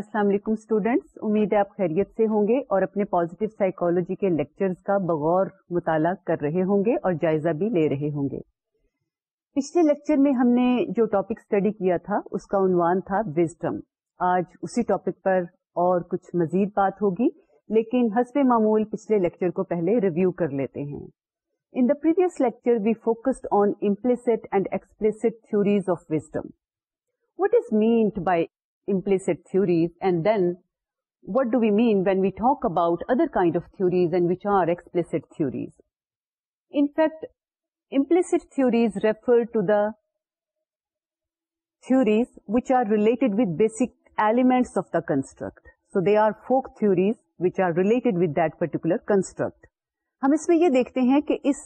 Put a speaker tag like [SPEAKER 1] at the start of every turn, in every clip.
[SPEAKER 1] السلام علیکم اسٹوڈینٹس امید ہے آپ خیریت سے ہوں گے اور اپنے پازیٹیو سائیکالوجی کے لیکچرز کا بغور مطالعہ کر رہے ہوں گے اور جائزہ بھی لے رہے ہوں گے پچھلے لیکچر میں ہم نے جو ٹاپک اسٹڈی کیا تھا اس کا عنوان تھا وزڈم آج اسی ٹاپک پر اور کچھ مزید بات ہوگی لیکن حسب معمول پچھلے لیکچر کو پہلے ریویو کر لیتے ہیں in the previous lecture we focused on implicit and explicit theories of wisdom What is meant by implicit theories and then what do we mean when we talk about other kind of theories and which are explicit theories? In fact, implicit theories refer to the theories which are related with basic elements of the construct. So they are folk theories which are related with that particular construct. ہم اس میں یہ دیکھتے ہیں کہ اس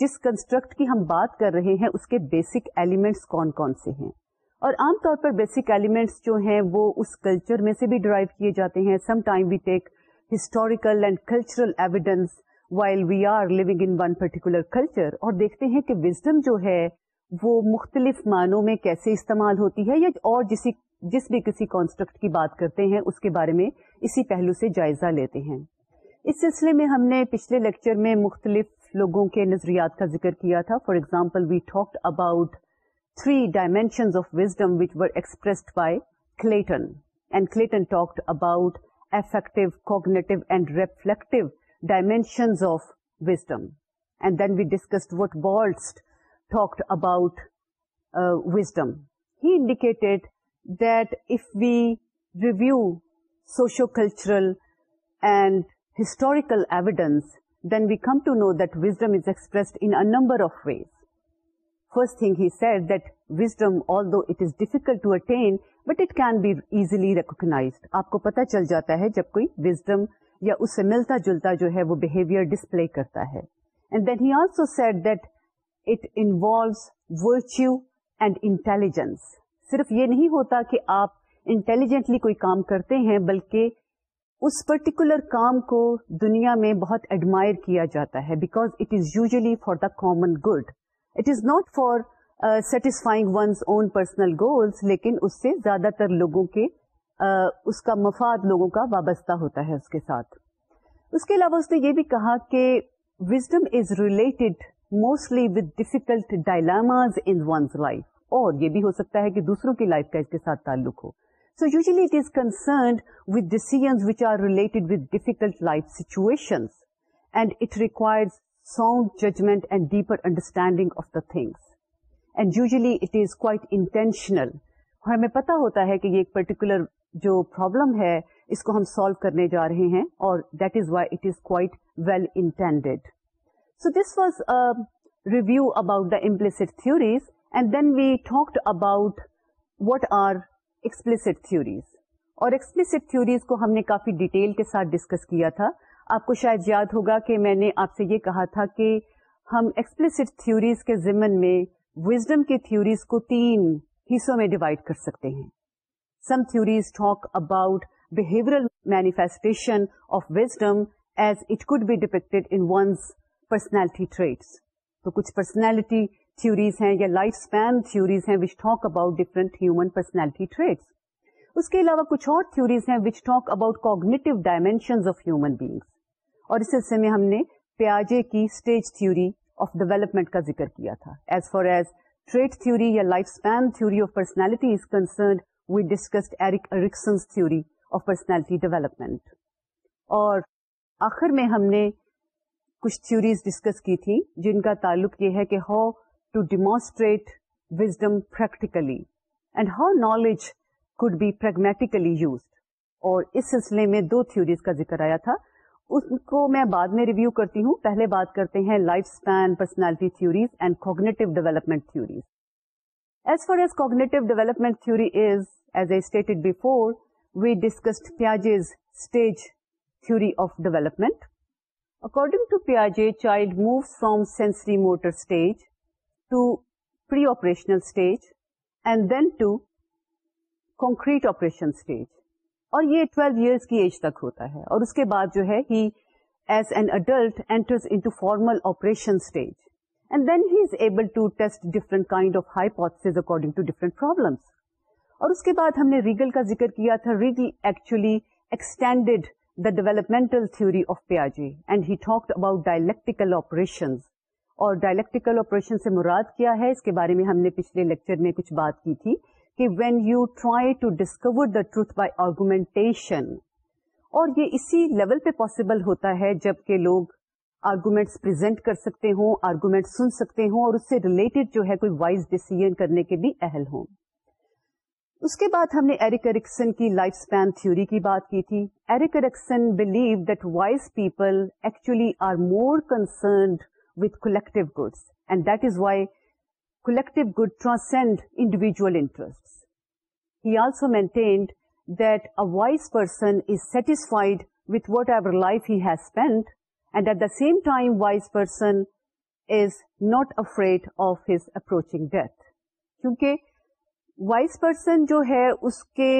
[SPEAKER 1] جس construct کی ہم بات کر رہے ہیں اس کے بیسک ایلیمنٹس کون کون سے ہیں اور عام طور پر بیسک ایلیمنٹس جو ہیں وہ اس کلچر میں سے بھی ڈرائیو کیے جاتے ہیں some time we take historical and cultural evidence while we are living in one particular culture اور دیکھتے ہیں کہ وزڈم جو ہے وہ مختلف معنوں میں کیسے استعمال ہوتی ہے یا اور جس بھی کسی کانسٹرکٹ کی بات کرتے ہیں اس کے بارے میں اسی پہلو سے جائزہ لیتے ہیں اس سلسلے میں ہم نے پچھلے لیکچر میں مختلف لوگوں کے نظریات کا ذکر کیا تھا for example we talked about three dimensions of wisdom which were expressed by Clayton. And Clayton talked about affective, cognitive, and reflective dimensions of wisdom. And then we discussed what Baltz talked about uh, wisdom. He indicated that if we review socio-cultural and historical evidence, then we come to know that wisdom is expressed in a number of ways. First thing he said that wisdom although it is difficult to attain but it can be easily recognized آپ کو پتا چل جاتا ہے جب کوئی wisdom یا اس سے ملتا جلتا جو ہے وہ بہیویئر ڈسپلے کرتا ہے جس صرف یہ نہیں ہوتا کہ آپ انٹیلیجینٹلی کوئی کام کرتے ہیں بلکہ اس پرٹیکولر کام کو دنیا میں بہت ایڈمائر کیا جاتا ہے because it is usually for the common good it is not for satisfying one's own personal goals لیکن اس سے زیادہ تر لوگوں کے uh, اس کا مفاد لوگوں کا وابستہ ہوتا ہے اس کے ساتھ اس کے علاوہ اس نے یہ بھی کہا کہ wisdom is related mostly with difficult dilemmas in one's life اور یہ بھی ہو سکتا ہے کہ دوسروں کی لائف کا اس کے ساتھ تعلق ہو so usually it is concerned with decisions which are related with difficult life situation and it requires sound judgement and deeper understanding of the things and usually it is quite intentional ہمیں پتا ہوتا ہے کہ یہ ایک particular جو problem ہے اس کو ہم سالو کرنے جا رہے ہیں اور that is why it is quite well intended so this was review about the implicit theories and then we talked about what are explicit theories اور ایکسپلس تھوریز کو ہم نے کافی ڈیٹیل کے ساتھ ڈسکس کیا تھا آپ کو شاید یاد ہوگا کہ میں نے آپ سے یہ کہا تھا کہ ہم ایکسپلسٹ تھیوریز کے ضمن میں وزڈم کی تھیوریز کو تین حصوں میں ڈیوائڈ کر سکتے ہیں some theories talk about behavioural manifestation of wisdom as it could be depicted in one's personality traits تو کچھ پرسنالٹی تھوریز ہیں یا لائف اسپین تھیوریز ہیں which talk about different human personality traits اس کے علاوہ کچھ اور تھیوریز ہیں which talk about cognitive dimension of human beings اور اس سلسلے میں ہم نے پیاجے کی اسٹیج تھیوری آف ڈیولپمنٹ کا ذکر کیا تھا as far as trait theory یا life span theory of personality is concerned we discussions theory of personality development اور آخر میں ہم نے کچھ تھیوریز ڈسکس کی تھیں جن کا تعلق یہ ہے کہ how to demonstrate wisdom practically and how knowledge could be pragmatically used اور اس سلسلے میں دو تھیوریز کا ذکر آیا تھا اس کو میں بعد میں ریویو کرتی ہوں پہلے بات کرتے ہیں life span personality theories and cognitive development theories as far as cognitive development theory is as a stated before we discussed Piaget's stage theory of development according to پیاجے child move from sensory motor stage to pre operational stage and then to concrete operation stage اور یہ 12 years کی age تک ہوتا ہے اور اس کے بعد جو ہے he as an adult enters formal operation stage and then he is able to test different kind of high to according problems اور اس کے بعد ہم نے ریگل کا ذکر کیا تھا Riegel actually extended the developmental theory of پیاجی and he talk about dialectical operation اور ڈائلیکٹیکل آپریشن سے مراد کیا ہے اس کے بارے میں ہم نے پچھلے لیکچر میں کچھ بات کی تھی کہ when you try to discover the truth by argumentation اور یہ اسی لیول پہ پاسبل ہوتا ہے جب کہ لوگ آرگومینٹس پرزینٹ کر سکتے ہوں آرگومینٹ سن سکتے ہوں اور اس سے ریلیٹڈ جو ہے کوئی وائز ڈیسیز کرنے کے بھی اہل ہوں اس کے بعد ہم نے ایرک اریکسن کی لائف اسپین تھوری کی بات کی تھی Erik Erikson believe that wise people actually are more concerned with collective goods and that is why collective good transcend individual interest he also maintained that a wise person is satisfied with whatever life has spent and at the same time person is not afraid of his approaching death کیونکہ wise person جو ہے اس کے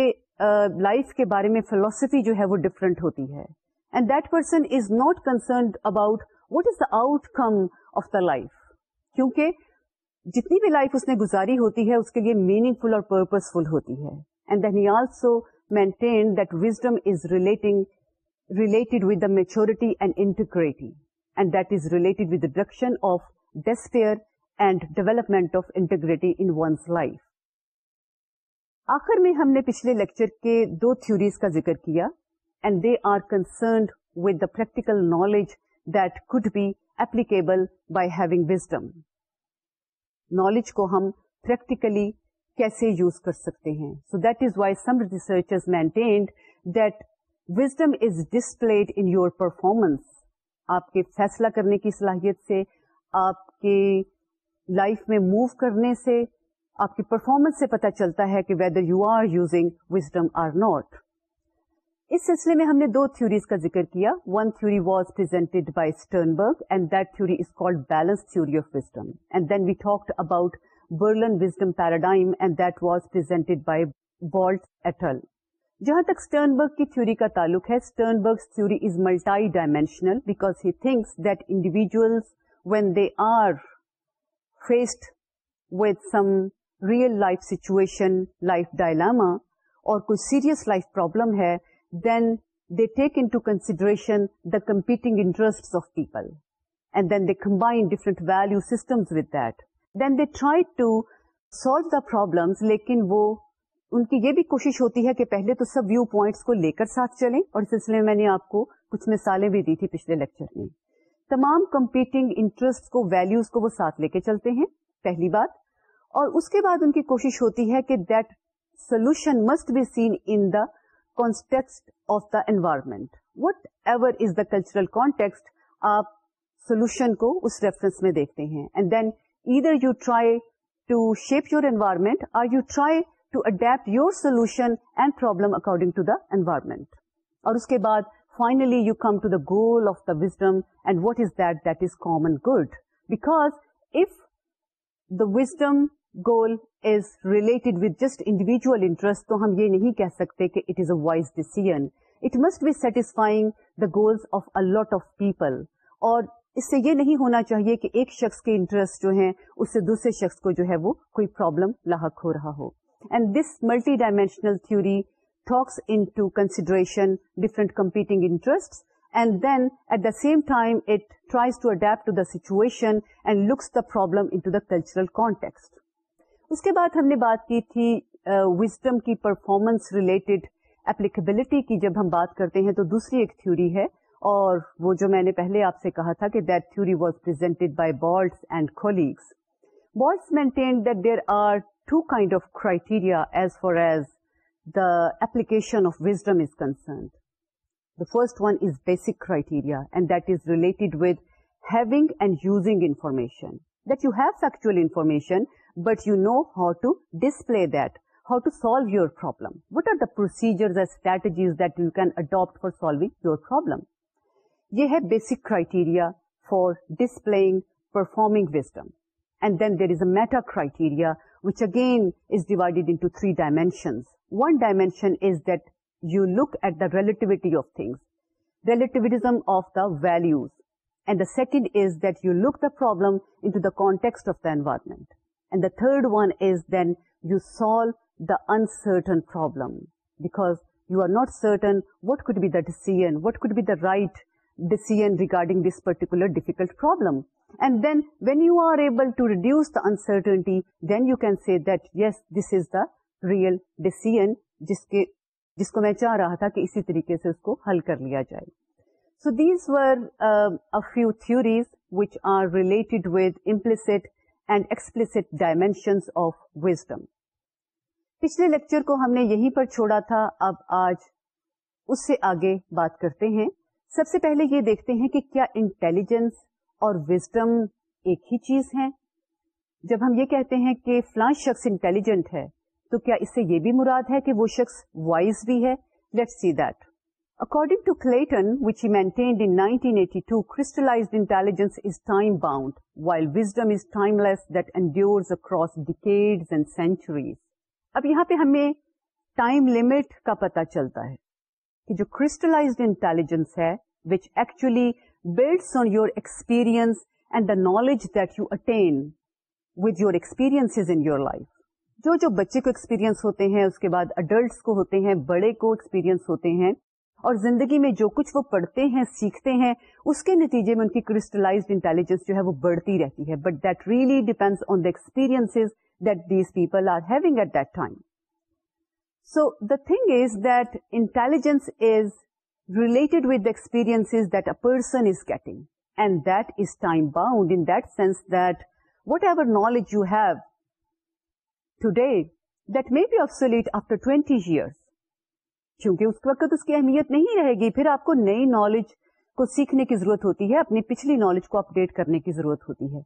[SPEAKER 1] life کے بارے میں philosophy جو ہے وہ ڈفرینٹ ہوتی ہے and that person is not concerned about what is the outcome of the life کیونکہ جتنی بھی لائف اس نے گزاری ہوتی ہے اس کے لیے میننگ فل اور پرپز فل ہوتی ہے and then he also maintain that wisdom is relating related with the maturity and integrity and that is related with of despair and development of integrity in one's life آخر میں ہم نے پچھلے lecture کے دو theories کا ذکر کیا and they are concerned with the practical knowledge applicable by having wisdom knowledge کو ہم پریکٹیکلی کیسے یوز کر سکتے ہیں so that is why some research is maintained that wisdom is displayed in your performance آپ کے فیصلہ کرنے کی صلاحیت سے آپ کی لائف میں موو کرنے سے آپ کی پرفارمنس سے پتا چلتا ہے کہ whether you are using wisdom or not اس سلسلے میں ہم نے دو تھیوریز کا ذکر کیا one theory was presented by Sternberg and that theory is called balance theory of wisdom and then we talked about Berlin wisdom paradigm and that was presented by Baltes et al جہاں تک Sternberg کی theory کا تعلق ہے Sternberg's theory is multidimensional because he thinks that individuals when they are faced with some real life situation life dilemma اور کوئی serious life problem ہے then they take into consideration the competing people and then they combine solve value problems, لیکن وہ ان کی یہ بھی کوشش ہوتی ہے کہ پہلے تو سب ویو پوائنٹس کو لے کر ساتھ چلیں اور سلسلے میں میں نے آپ کو کچھ مثالیں بھی دی تھی پچھلے لیکچر میں تمام کمپیٹنگ انٹرسٹ کو ویلوز کو وہ ساتھ لے کے چلتے ہیں پہلی بات اور اس کے بعد ان کی کوشش ہوتی ہے کہ that solution must be seen in the context of the environment whatever is the cultural context آپ سولوشن کو اس ریفرنس میں دیکھتے ہیں and then either you try to shape your environment or you try to adapt your solution and problem according to the environment اور اس کے بعد finally you come to the goal of the wisdom and what is that that is common good because if the wisdom goal is related with just individual interest تو ہم یہ نہیں کہہ سکتے کہ it is a wise decision it must be satisfying the goals of a lot of people اور اس سے یہ نہیں ہونا چاہیے کہ ایک شخص کے انٹرسٹ جو ہیں اس سے دوسرے شخص کو جو ہے وہ کوئی پرابلم لاحق ہو رہا ہو and this multidimensional theory talks into consideration different competing interest and then at the same time it tries to adapt to the situation and looks the problem into the cultural context اس کے بعد ہم نے بات کی تھی wisdom کی performance related applicability کی جب ہم بات کرتے ہیں تو دوسری ایک تھیوری ہے اور وہ جو میں نے پہلے آپ سے کہا تھا کہ that theory was presented by Baltes and colleagues Baltes maintain there are two kind of criteria as far as the application of wisdom is concerned the first one is basic criteria and that is related with having and using information that you have factual information but you know how to display that, how to solve your problem. What are the procedures or strategies that you can adopt for solving your problem? Ye hai basic criteria for displaying, performing wisdom. And then there is a meta criteria, which again is divided into three dimensions. One dimension is that you look at the relativity of things, relativism of the values. And the second is that you look the problem into the context of the environment. And the third one is then you solve the uncertain problem you you are not certain what could be the decision what could be the right regarding regarding this particular problem. Problem and then when you are able to the the uncertainty then you can see yes, this is the real decision جس کو میں چاہ رہا تھا کہ اسی طریقے سے اس کو حل کر لیا جائے so these were few theories which are related with implicit and explicit dimensions of wisdom پچھلے لیکچر کو ہم نے یہیں پر چھوڑا تھا اب آج اس سے آگے بات کرتے ہیں سب سے پہلے یہ دیکھتے ہیں کہ کیا انٹیلیجنس اور وزڈم ایک ہی چیز ہے جب ہم یہ کہتے ہیں کہ فلاں شخص انٹیلیجنٹ ہے تو کیا اس سے یہ بھی مراد ہے کہ وہ شخص وائز بھی ہے let see that according to Clayton which he maintained that to crystallise intelligence wild across the centuries اب یہاں پہ ہمیں لمٹ کا پتا چلتا ہے کہ جو کرسٹلائزڈ انٹیلیجنس ہے knowledge that you attain with your experience in your life جو جو بچے کو ایکسپیریئنس ہوتے ہیں اس کے بعد اڈلٹس کو ہوتے ہیں بڑے کو ایکسپیرینس ہوتے ہیں اور زندگی میں جو کچھ وہ پڑھتے ہیں سیکھتے ہیں اس کے نتیجے میں ان کی کرسٹلائزڈ انٹیلیجنس جو ہے وہ بڑھتی رہتی ہے but that really depends on the experience that these people are having at that time so the thing is that intelligence is related with experience that a person is getting and that is time bound in that sense that whatever knowledge you have today that may be obsolete after twenty years کیونکہ اس وقت اس کی اہمیت نہیں رہے گی پھر آپ کو نئی نالج کو سیکھنے کی ضرورت ہوتی ہے اپنی پچھلی نالج کو اپڈیٹ کرنے کی ضرورت ہوتی ہے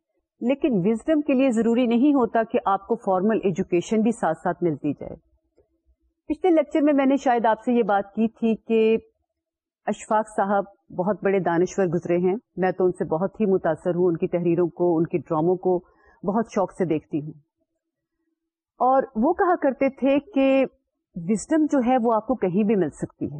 [SPEAKER 1] لیکن وزڈم کے لیے ضروری نہیں ہوتا کہ آپ کو فارمل ایجوکیشن بھی ساتھ ساتھ ملتی جائے پچھلے لیکچر میں میں نے شاید آپ سے یہ بات کی تھی کہ اشفاق صاحب بہت بڑے دانشور گزرے ہیں میں تو ان سے بہت ہی متاثر ہوں ان کی تحریروں کو ان کے ڈراموں کو بہت شوق سے دیکھتی ہوں اور وہ کہا کرتے تھے کہ وزڈم جو ہے وہ آپ کو کہیں بھی مل سکتی ہے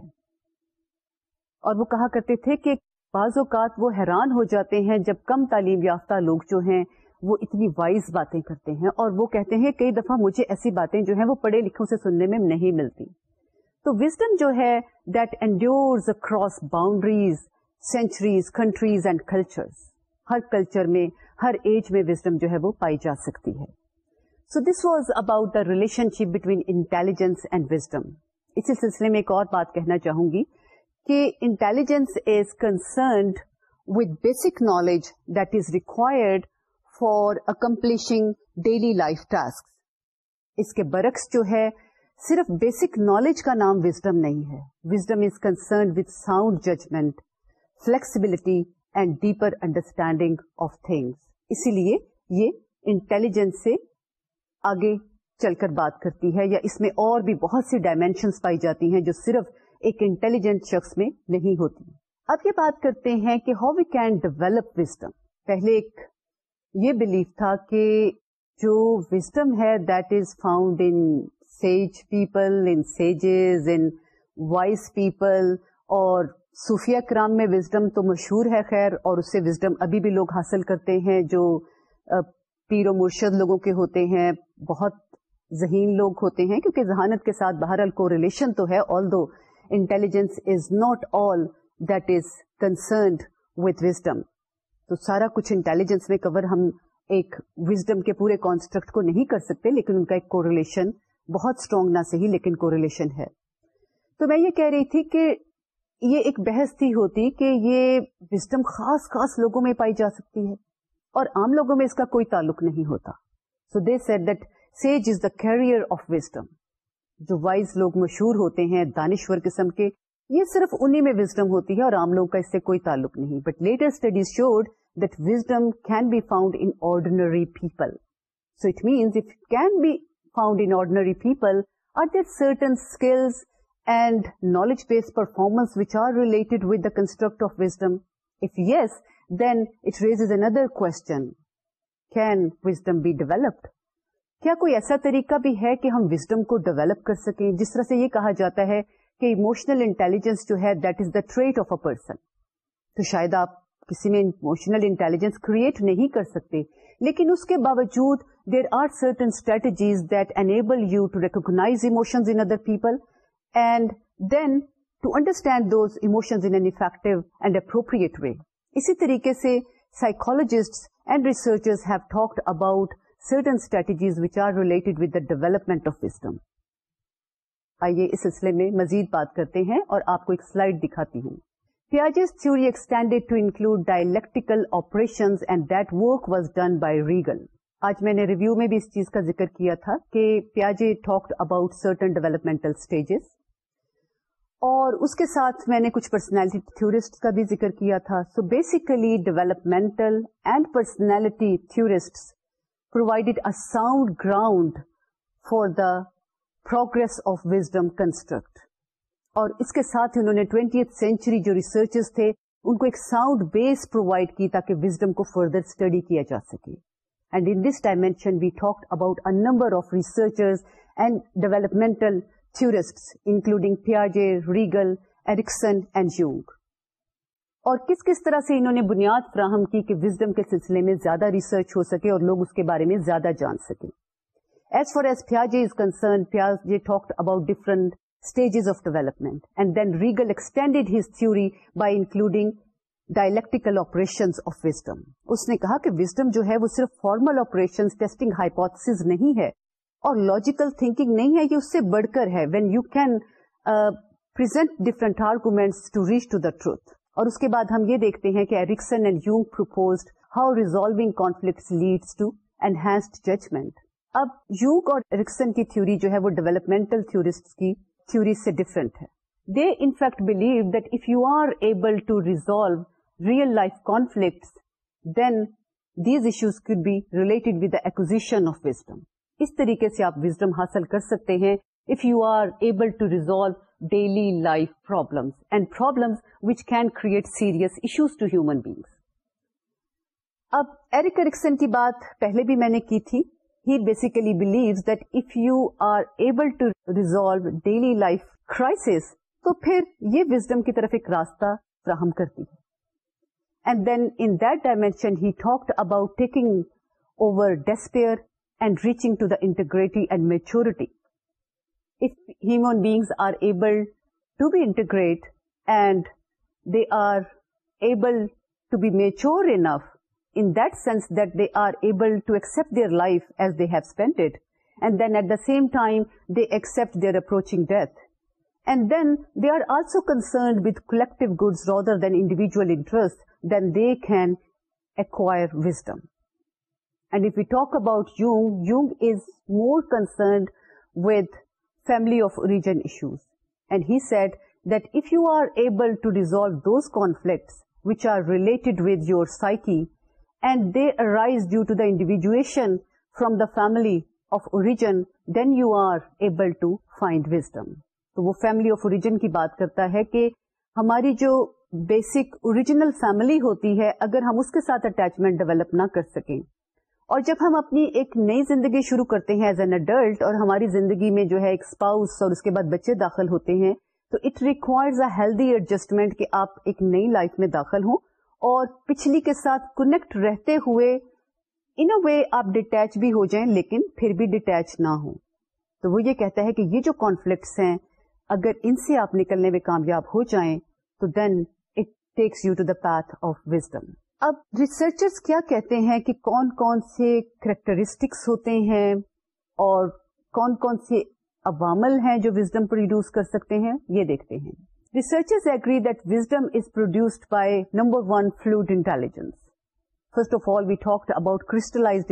[SPEAKER 1] اور وہ کہا کرتے تھے کہ بعض اوقات وہ حیران ہو جاتے ہیں جب کم تعلیم یافتہ لوگ جو ہیں وہ اتنی وائز باتیں کرتے ہیں اور وہ کہتے ہیں کئی دفعہ مجھے ایسی باتیں جو ہیں وہ پڑھے لکھوں سے سننے میں نہیں ملتی تو وزڈم جو ہے that endure cross boundaries centuries countries and culture Hare culture میں ہر ایج میں وزڈم جو ہے وہ پائی جا سکتی ہے so this was about the relationship between intelligence and wisdom اسی سلسلے میں ایک اور بات کہنا چاہوں گی کہ intelligence is concerned with basic knowledge that is required for accomplishing daily life task اس کے برعکس جو ہے صرف بیسک نالج کا نام وزڈم نہیں ہے wisdom is concerned with sound judgement flexibility and deeper understanding of things اسی لیے یہ انٹیلیجنس سے آگے چل کر بات کرتی ہے یا اس میں اور بھی بہت سی ڈائمینشنس پائی جاتی ہیں جو صرف ایک انٹیلیجنٹ شخص میں نہیں ہوتی اب یہ بات کرتے ہیں کہ how we can develop wisdom پہلے ایک یہ بلیف تھا کہ جو وزڈم ہے that is found in sage people in sages in wise people اور صوفیہ کرام میں وزڈم تو مشہور ہے خیر اور اس سے وزڈم ابھی بھی لوگ حاصل کرتے ہیں جو پیر و مرشد لوگوں کے ہوتے ہیں بہت ذہین لوگ ہوتے ہیں کیونکہ ذہانت کے ساتھ بہرحال کو ریلیشن تو ہے although intelligence is not all that is concerned with wisdom تو سارا کچھ انٹیلیجنس میں کور ہم ایک وزڈم کے پورے کانسٹرکٹ کو نہیں کر سکتے لیکن ان کا ایک کوریلیشن بہت اسٹرانگ نہ صحیح لیکن کوریلیشن ہے تو میں یہ کہہ رہی تھی کہ یہ ایک بحث تھی ہوتی کہ یہ وزڈم خاص خاص لوگوں میں پائی جا سکتی ہے اور عام لوگوں میں اس کا کوئی تعلق نہیں ہوتا so they said that sage is the carrier of wisdom جو وائز لوگ مشہور ہوتے ہیں دانشور قسم کے یہ صرف انہیں ہوتی ہے اور عام لوگوں کا اس سے کوئی تعلق نہیں but later studies showed that wisdom can be found in ordinary people so it means can be found in ordinary people are there certain skills and knowledge base performance which are related with the construct of wisdom if yes then it raises اندر کون wisdom بھی developed کیا کوئی ایسا طریقہ بھی ہے کہ ہم وزڈم کو ڈیولپ کر سکیں جس طرح سے یہ کہا جاتا ہے کہ ایموشنل انٹیلیجنس جو ہے that is the trait of a person تو شاید آپ کسی میں اموشنل انٹیلیجنس کریٹ نہیں کر سکتے لیکن اس کے باوجود there are certain strategies that enable you to emotions in other people and then to understand those emotions in an effective and appropriate way اسی طریقے سے psychologist and researchers have talked about certain strategies which are related with the development of wisdom آئیے اس سلسلے میں مزید بات کرتے ہیں اور آپ کو ایک سلائڈ دکھاتی ہوں Piaget's theory extended to include dialectical operation and that work was done by Riegel آج میں نے ریویو میں بھی اس چیز کا ذکر کیا تھا کہ پیاجے talked about certain developmental stages اور اس کے ساتھ میں نے کچھ پرسنالٹی تھورسٹ کا بھی ذکر کیا تھا so basically developmental and personality provided a sound ground for the progress of wisdom construct اور اس کے ساتھ انہوں ٹوینٹی ایتھ سینچری جو ریسرچرس تھے ان کو ایک ساؤنڈ بیس پرووائڈ کی تاکہ وزڈم کو فردر اسٹڈی کیا جا سکے and in this dimension we talk about a number of researchers and developmental theory including پیاجے Riegel Jung اور کس کس طرح سے انہوں نے بنیاد فراہم کی کہ وزڈم کے سلسلے میں زیادہ ریسرچ ہو سکے اور لوگ اس کے بارے میں زیادہ جان سکیں as far as پیاجے talk about different stages of development and then Riegel extended his theory by including dialectical operation of wisdom اس نے کہا کہ وزڈم جو ہے وہ صرف فارمل آپریشن ٹیسٹنگ ہائیپوتھس نہیں ہے اور لاجیکل تھنکنگ نہیں ہے یہ اس سے بڑھ کر ہے when you can present different arguments to reach to the truth اور اس کے بعد ہم یہ دیکھتے ہیں کہ Erikson and Jung proposed how resolving conflict leads to enhanced judgment اب یوگ اور ایرکسن کی تھوری جو ہے وہ ڈیولپمنٹل کی تھوری سے ڈفرنٹ ہے they in fact believe if you are able to resolve real life conflicts then these issues could be related with the acquisition of wisdom اس طریقے سے آپ وزڈم حاصل کر سکتے ہیں if you are able to resolve daily life problems problems and which can create serious issues to human beings اب Erik Erikson کی بات پہلے بھی میں نے کی تھی ہی basically believes that if you are able to resolve daily life crisis تو پھر یہ وزڈم کی طرف ایک راستہ فراہم کرتی ہے and reaching to the integrity and maturity. If human beings are able to be integrate and they are able to be mature enough in that sense that they are able to accept their life as they have spent it, and then at the same time they accept their approaching death, and then they are also concerned with collective goods rather than individual interests, then they can acquire wisdom. And if you talk about Jung Jung is more concerned with family of origin issues and he said that if you are able to resolve those conflicts which are related with your psyche and they arise due to the individuation from the family of origin then you are able to find wisdom تو وہ family of origin کی بات کرتا ہے کہ ہماری جو basic original family ہوتی ہے اگر ہم اس کے ساتھ اٹیچمنٹ ڈیولپ نہ کر سکیں اور جب ہم اپنی ایک نئی زندگی شروع کرتے ہیں ایز این اڈلٹ اور ہماری زندگی میں جو ہے ایک اسپاؤس اور اس کے بعد بچے داخل ہوتے ہیں تو it requires a healthy adjustment کہ آپ ایک نئی لائف میں داخل ہوں اور پچھلی کے ساتھ کنیکٹ رہتے ہوئے ان اے وے آپ ڈیٹیچ بھی ہو جائیں لیکن پھر بھی ڈیٹیچ نہ ہوں تو وہ یہ کہتا ہے کہ یہ جو کانفلکٹس ہیں اگر ان سے آپ نکلنے میں کامیاب ہو جائیں تو then it takes you to the path of wisdom اب ریسرچرس کیا کہتے ہیں کہ کون کون سے کریکٹرسٹکس ہوتے ہیں اور کون کون سے عوامل ہیں جو وزڈم پروڈیوس کر سکتے ہیں یہ دیکھتے ہیں researchers agree that wisdom is produced by number one fluid intelligence first of all we talk about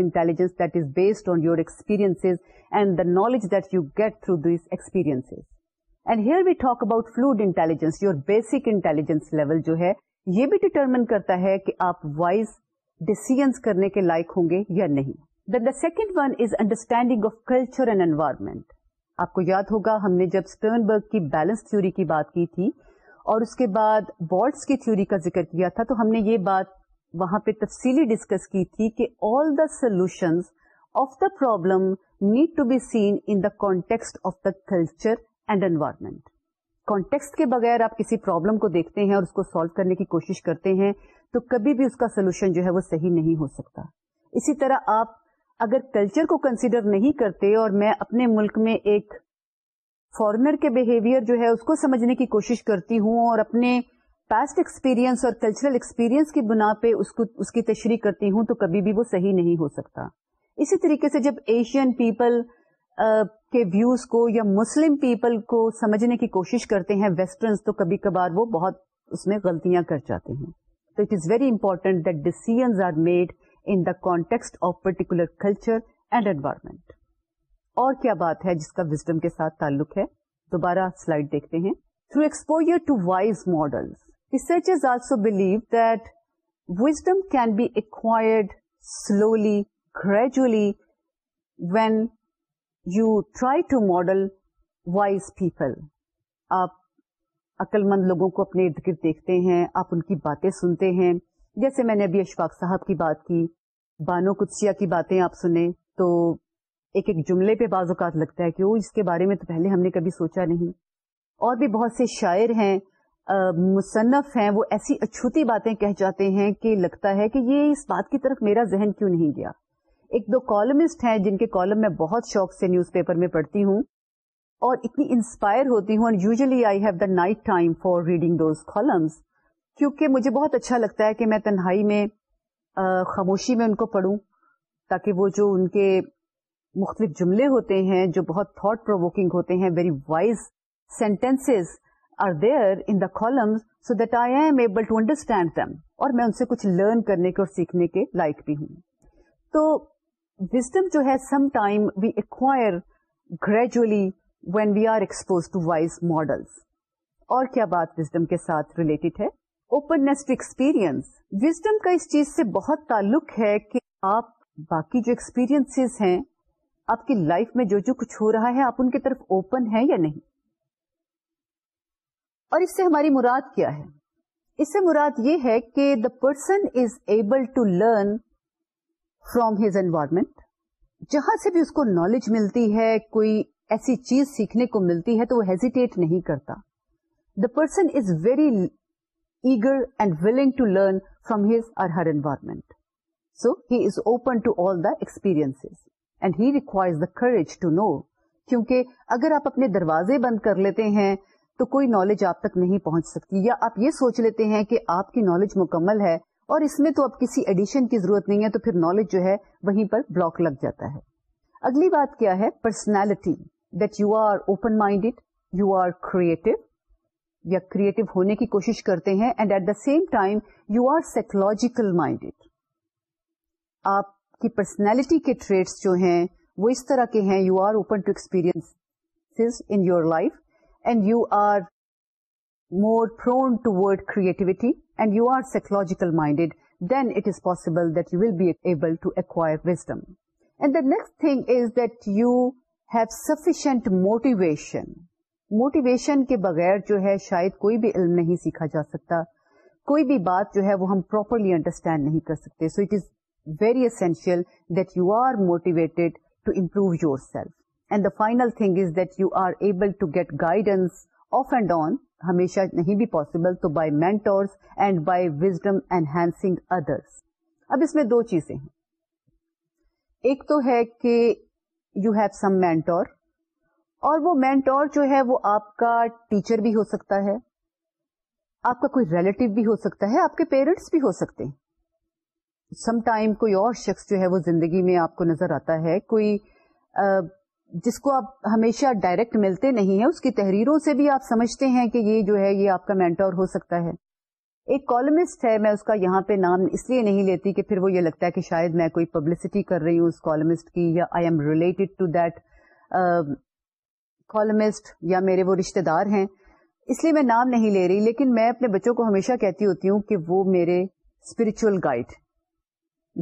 [SPEAKER 1] intelligence that is based on your experience and the knowledge that you get through these experience and here we talk about fluid intelligence your basic intelligence level جو ہے یہ بھی determine کرتا ہے کہ آپ wise decisions کرنے کے لائق ہوں گے یا نہیں then the second one is understanding of culture and environment آپ کو یاد ہوگا ہم نے جب اسٹرنبرگ برگ کی بیلنس تھیوری کی بات کی تھی اور اس کے بعد بالٹس کی تھیوری کا ذکر کیا تھا تو ہم نے یہ بات وہاں پہ تفصیلی ڈسکس کی تھی کہ all the solutions of the problem need to be seen in the context of the culture and environment context کے بغیر آپ کسی پرابلم کو دیکھتے ہیں اور اس کو سالو کرنے کی کوشش کرتے ہیں تو کبھی بھی اس کا سولوشن جو ہے وہ صحیح نہیں ہو سکتا اسی طرح آپ اگر کلچر کو کنسیڈر نہیں کرتے اور میں اپنے ملک میں ایک فارنر کے بہیویئر جو ہے اس کو سمجھنے کی کوشش کرتی ہوں اور اپنے پاسٹ ایکسپیرئنس اور کلچرل ایکسپیرئنس کی بنا پہ اس کی تشریح کرتی ہوں تو کبھی بھی وہ صحیح نہیں ہو سکتا اسی طریقے سے جب ایشین پیپل کے ویوز کو یا مسلم پیپل کو سمجھنے کی کوشش کرتے ہیں ویسٹرنس تو کبھی کبھار وہ بہت اس میں غلطیاں کر جاتے ہیں تو it is very important made in the context of particular culture and environment اور کیا بات ہے جس کا وزڈم کے ساتھ تعلق ہے دوبارہ سلائڈ دیکھتے ہیں through exposure to wise model also believe that wisdom can be acquired slowly gradually when you try to model wise people آپ عقل مند لوگوں کو اپنے ارد گرد دیکھتے ہیں آپ ان کی باتیں سنتے ہیں جیسے میں نے ابھی اشفاق صاحب کی بات کی بانو قدسیہ کی باتیں آپ سنیں تو ایک ایک جملے پہ بعض اوقات لگتا ہے کہ وہ اس کے بارے میں تو پہلے ہم نے کبھی سوچا نہیں اور بھی بہت سے شاعر ہیں مصنف ہیں وہ ایسی اچھوتی باتیں کہہ جاتے ہیں کہ لگتا ہے کہ یہ اس بات کی طرف میرا ذہن کیوں نہیں گیا ایک دو کالمسٹ ہیں جن کے کالم میں بہت شوق سے نیوز پیپر میں پڑھتی ہوں اور اتنی انسپائر ہوتی ہوں usually I have the night time for reading those columns کیونکہ مجھے بہت اچھا لگتا ہے کہ میں تنہائی میں خاموشی میں ان کو پڑھوں تاکہ وہ جو ان کے مختلف جملے ہوتے ہیں جو بہت تھاٹ پروکنگ ہوتے ہیں very wise sentences are there in the columns so that I am able to understand them اور میں ان سے کچھ لرن کرنے کے اور سیکھنے کے لائق بھی ہوں تو وزڈ جو ہے some time we acquire gradually when we are expose to wise models اور کیا بات وزڈم کے ساتھ ریلیٹڈ ہے اوپننیس ٹو ایکسپیرئنس وزڈم کا اس چیز سے بہت تعلق ہے کہ آپ باقی جو ایکسپیرئنس ہیں آپ کی لائف میں جو جو کچھ ہو رہا ہے آپ ان کی طرف اوپن ہیں یا نہیں اور اس سے ہماری مراد کیا ہے اس سے مراد یہ ہے کہ the person is able to learn from his environment جہاں سے بھی اس کو نالج ملتی ہے کوئی ایسی چیز سیکھنے کو ملتی ہے تو وہ ہیزیٹیٹ نہیں کرتا the person is very eager and willing to learn from his or her environment so he is open to all the experience and he requires the courage to know کیونکہ اگر آپ اپنے دروازے بند کر لیتے ہیں تو کوئی نالج آپ تک نہیں پہنچ سکتی یا آپ یہ سوچ لیتے ہیں کہ آپ کی نالج مکمل ہے اور اس میں تو اب کسی ایڈیشن کی ضرورت نہیں ہے تو پھر نالج جو ہے وہیں پر بلاک لگ جاتا ہے اگلی بات کیا ہے personality that you are open minded you are creative یا کریٹو ہونے کی کوشش کرتے ہیں and at the same time you are psychological minded آپ کی پرسنالٹی کے ٹریٹس جو ہیں وہ اس طرح کے ہیں you are open to experience in your life and you are more prone toward creativity and you are psychological minded then it is possible and the next thing is that you have sufficient motivation motivation کے بغیر جو ہے شاید کوئی بھی علم نہیں سیکھا جا سکتا کوئی بھی بات جو ہے وہ ہم پراپرلی انڈرسٹینڈ نہیں کر سکتے so it is very essential that you are motivated to improve your self and the final thing is that you are able to get guidance off and on ہمیشہ نہیں بھی پاسبل تو by mentors and by wisdom others اب اس میں دو چیزیں ہیں ایک تو ہے کہ یو ہیو سم مینٹور اور وہ مینٹور جو ہے وہ آپ کا ٹیچر بھی ہو سکتا ہے آپ کا کوئی ریلیٹو بھی ہو سکتا ہے آپ کے پیرنٹس بھی ہو سکتے ہیں سم ٹائم کوئی اور شخص جو ہے وہ زندگی میں آپ کو نظر آتا ہے کوئی جس کو آپ ہمیشہ ڈائریکٹ ملتے نہیں ہیں اس کی تحریروں سے بھی آپ سمجھتے ہیں کہ یہ جو ہے یہ آپ کا مینٹور ہو سکتا ہے ایک کالمسٹ ہے میں اس کا یہاں پہ نام اس لیے نہیں لیتی کہ پھر وہ یہ لگتا ہے کہ شاید میں کوئی پبلسٹی کر رہی ہوں اس کالمسٹ کی یا I am related to that columnist یا میرے وہ رشتے دار ہیں اس لیے میں نام نہیں لے رہی لیکن میں اپنے بچوں کو ہمیشہ کہتی ہوتی ہوں کہ وہ میرے اسپرچل گائڈ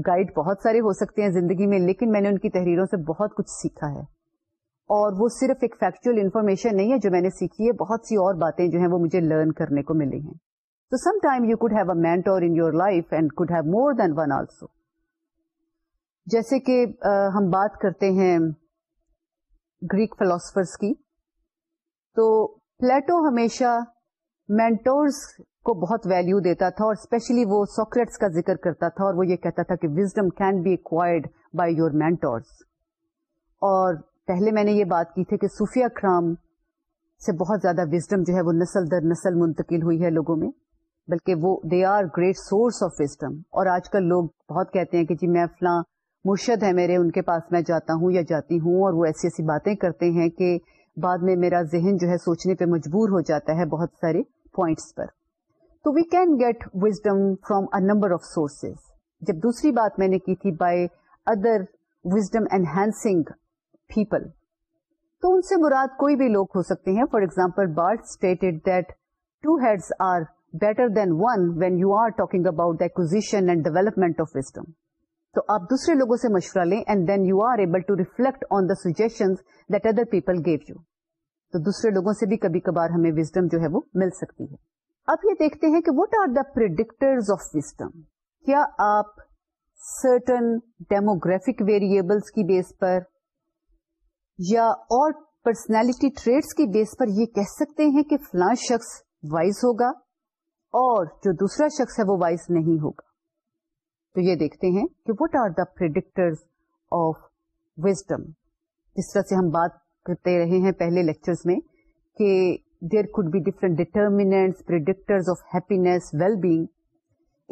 [SPEAKER 1] گائڈ بہت سارے ہو سکتے ہیں زندگی میں لیکن میں نے ان کی تحریروں سے بہت کچھ سیکھا ہے اور وہ صرف ایک فیکچوئل انفارمیشن نہیں ہے جو میں نے سیکھی ہے بہت سی اور باتیں جو ہیں وہ مجھے لرن کرنے کو ملی ہیں تو some time you could have a mentor in your life and could have more than one also جیسے کہ ہم بات کرتے ہیں گریک فلاسفرس کی تو پلیٹو ہمیشہ مینٹورس کو بہت ویلو دیتا تھا اور اسپیشلی وہ سوکریٹس کا ذکر کرتا تھا اور وہ یہ کہتا تھا کہ wisdom can be acquired by your mentors اور پہلے میں نے یہ بات کی تھی کہ صوفیہ کرام سے بہت زیادہ وزڈم جو ہے وہ نسل در نسل منتقل ہوئی ہے لوگوں میں بلکہ وہ they are great source of wisdom اور آج کل لوگ بہت کہتے ہیں کہ جی میں فلاں مرشد ہے میرے ان کے پاس میں جاتا ہوں یا جاتی ہوں اور وہ ایسی ایسی باتیں کرتے ہیں کہ بعد میں میرا ذہن جو ہے سوچنے پہ مجبور ہو جاتا ہے بہت سارے پوائنٹس پر تو we can get wisdom from number of sources جب دوسری بات میں نے کی تھی by other wisdom enhancing people تو ان سے مراد کوئی بھی لوگ ہو سکتے ہیں for example Bart stated that two heads are better than one when you are talking about the acquisition and development of wisdom تو آپ دوسرے لوگوں سے مشورہ لیں and then you are able to reflect on the suggestion that other people give you تو دوسرے لوگوں سے بھی کبھی کبھار ہمیں وزڈم جو ہے وہ مل سکتی ہے اب یہ دیکھتے ہیں کہ what are the predictors of wisdom کیا آپ سرٹن ڈیموگرافک ویریبلس کی بیس پر یا اور پرسنالٹی ٹریٹس کی بیس پر یہ کہہ سکتے ہیں کہ فلاں شخص وائز ہوگا اور جو دوسرا شخص ہے وہ وائز نہیں ہوگا تو یہ دیکھتے ہیں کہ what are the of wisdom جس طرح سے ہم بات کرتے رہے ہیں پہلے لیکچر میں کہ there could be different determinants being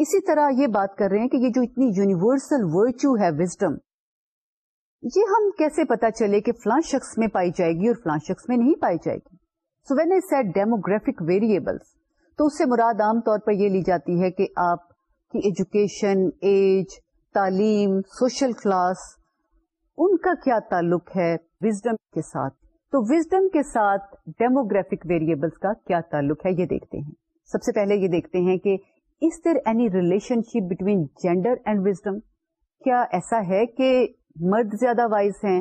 [SPEAKER 1] اسی طرح یہ بات کر رہے ہیں کہ یہ جو اتنی یونیورسل ورچو ہے وزڈم یہ ہم کیسے پتا چلے کہ فلاں شخص میں پائی جائے گی اور فلاں شخص میں نہیں پائی جائے گی so when set demographic variables تو اس سے مراد عام طور پر یہ لی جاتی ہے کہ آپ کی ایجوکیشن ایج تعلیم سوشل کلاس ان کا کیا تعلق ہے وزڈم کے ساتھ تو وزڈم کے ساتھ ڈیموگرافک ویریبلس کا کیا تعلق ہے یہ دیکھتے ہیں سب سے پہلے یہ دیکھتے ہیں کہ اس طرح any relationship between gender and wisdom کیا ایسا ہے کہ مرد زیادہ وائز ہیں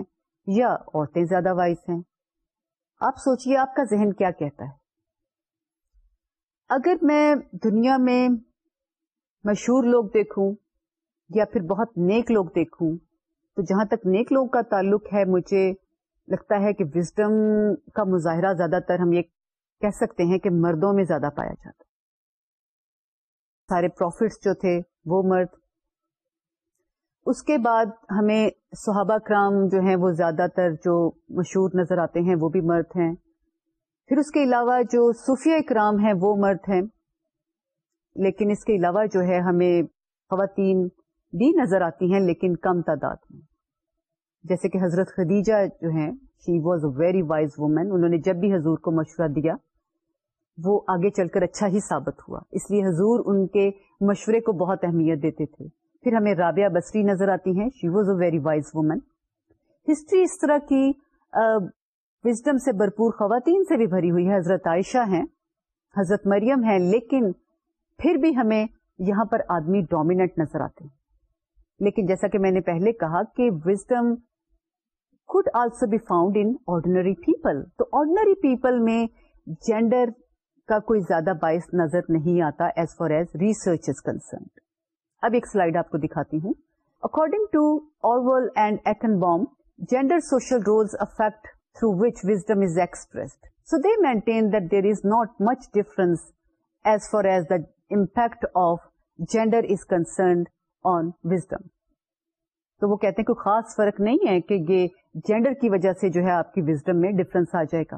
[SPEAKER 1] یا عورتیں زیادہ وائز ہیں آپ سوچیے آپ کا ذہن کیا کہتا ہے اگر میں دنیا میں مشہور لوگ دیکھوں یا پھر بہت نیک لوگ دیکھوں تو جہاں تک نیک لوگ کا تعلق ہے مجھے لگتا ہے کہ وزڈم کا مظاہرہ زیادہ تر ہم یہ کہہ سکتے ہیں کہ مردوں میں زیادہ پایا جاتا سارے پروفٹس جو تھے وہ مرد اس کے بعد ہمیں صحابہ کرام جو ہیں وہ زیادہ تر جو مشہور نظر آتے ہیں وہ بھی مرد ہیں پھر اس کے علاوہ جو صوفیہ اکرام ہیں وہ مرد ہیں لیکن اس کے علاوہ جو ہے ہمیں خواتین بھی نظر آتی ہیں لیکن کم تعداد میں جیسے کہ حضرت خدیجہ جو ہیں she was a very wise woman انہوں نے جب بھی حضور کو مشورہ دیا وہ آگے چل کر اچھا ہی ثابت ہوا اس لیے حضور ان کے مشورے کو بہت اہمیت دیتے تھے پھر ہمیں رابعہ بسری نظر آتی ہیں she was a very wise woman history اس طرح کی وزڈم uh, سے بھرپور خواتین سے بھی بھری ہوئی ہے حضرت عائشہ ہیں حضرت مریم ہیں لیکن پھر بھی ہمیں یہاں پر آدمی ڈومیننٹ نظر آتے ہیں لیکن جیسا کہ میں نے پہلے کہا کہ wisdom could also be found in ordinary people تو ordinary پیپل میں جینڈر کا کوئی زیادہ باعث نظر نہیں آتا as far as research is concerned اب ایک سلائڈ آپ کو دکھاتی ہوں according to Orwoll and Achenbaum gender social roles affect through which wisdom is expressed so they maintain that there is not much difference as far as the impact of gender is concerned on wisdom تو وہ کہتے ہیں کوئی خاص فرق نہیں ہے کہ یہ جینڈر کی وجہ سے جو ہے آپ کی وزڈم میں ڈفرنس آ جائے گا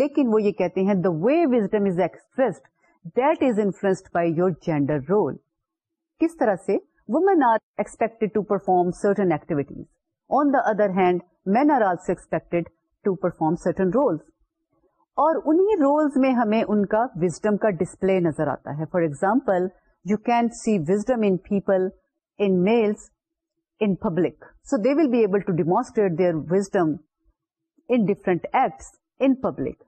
[SPEAKER 1] لیکن وہ یہ کہتے ہیں the way wisdom is expressed that is influenced by your gender role کس طرح سے women are expect to perform certain activities on the other hand men are expected expect perform certain roles اور میں ہمیں ان کا وزڈم کا display نظر آتا ہے for example you can see wisdom in people in males in public so they will be able to demonstrate their wisdom in different acts in public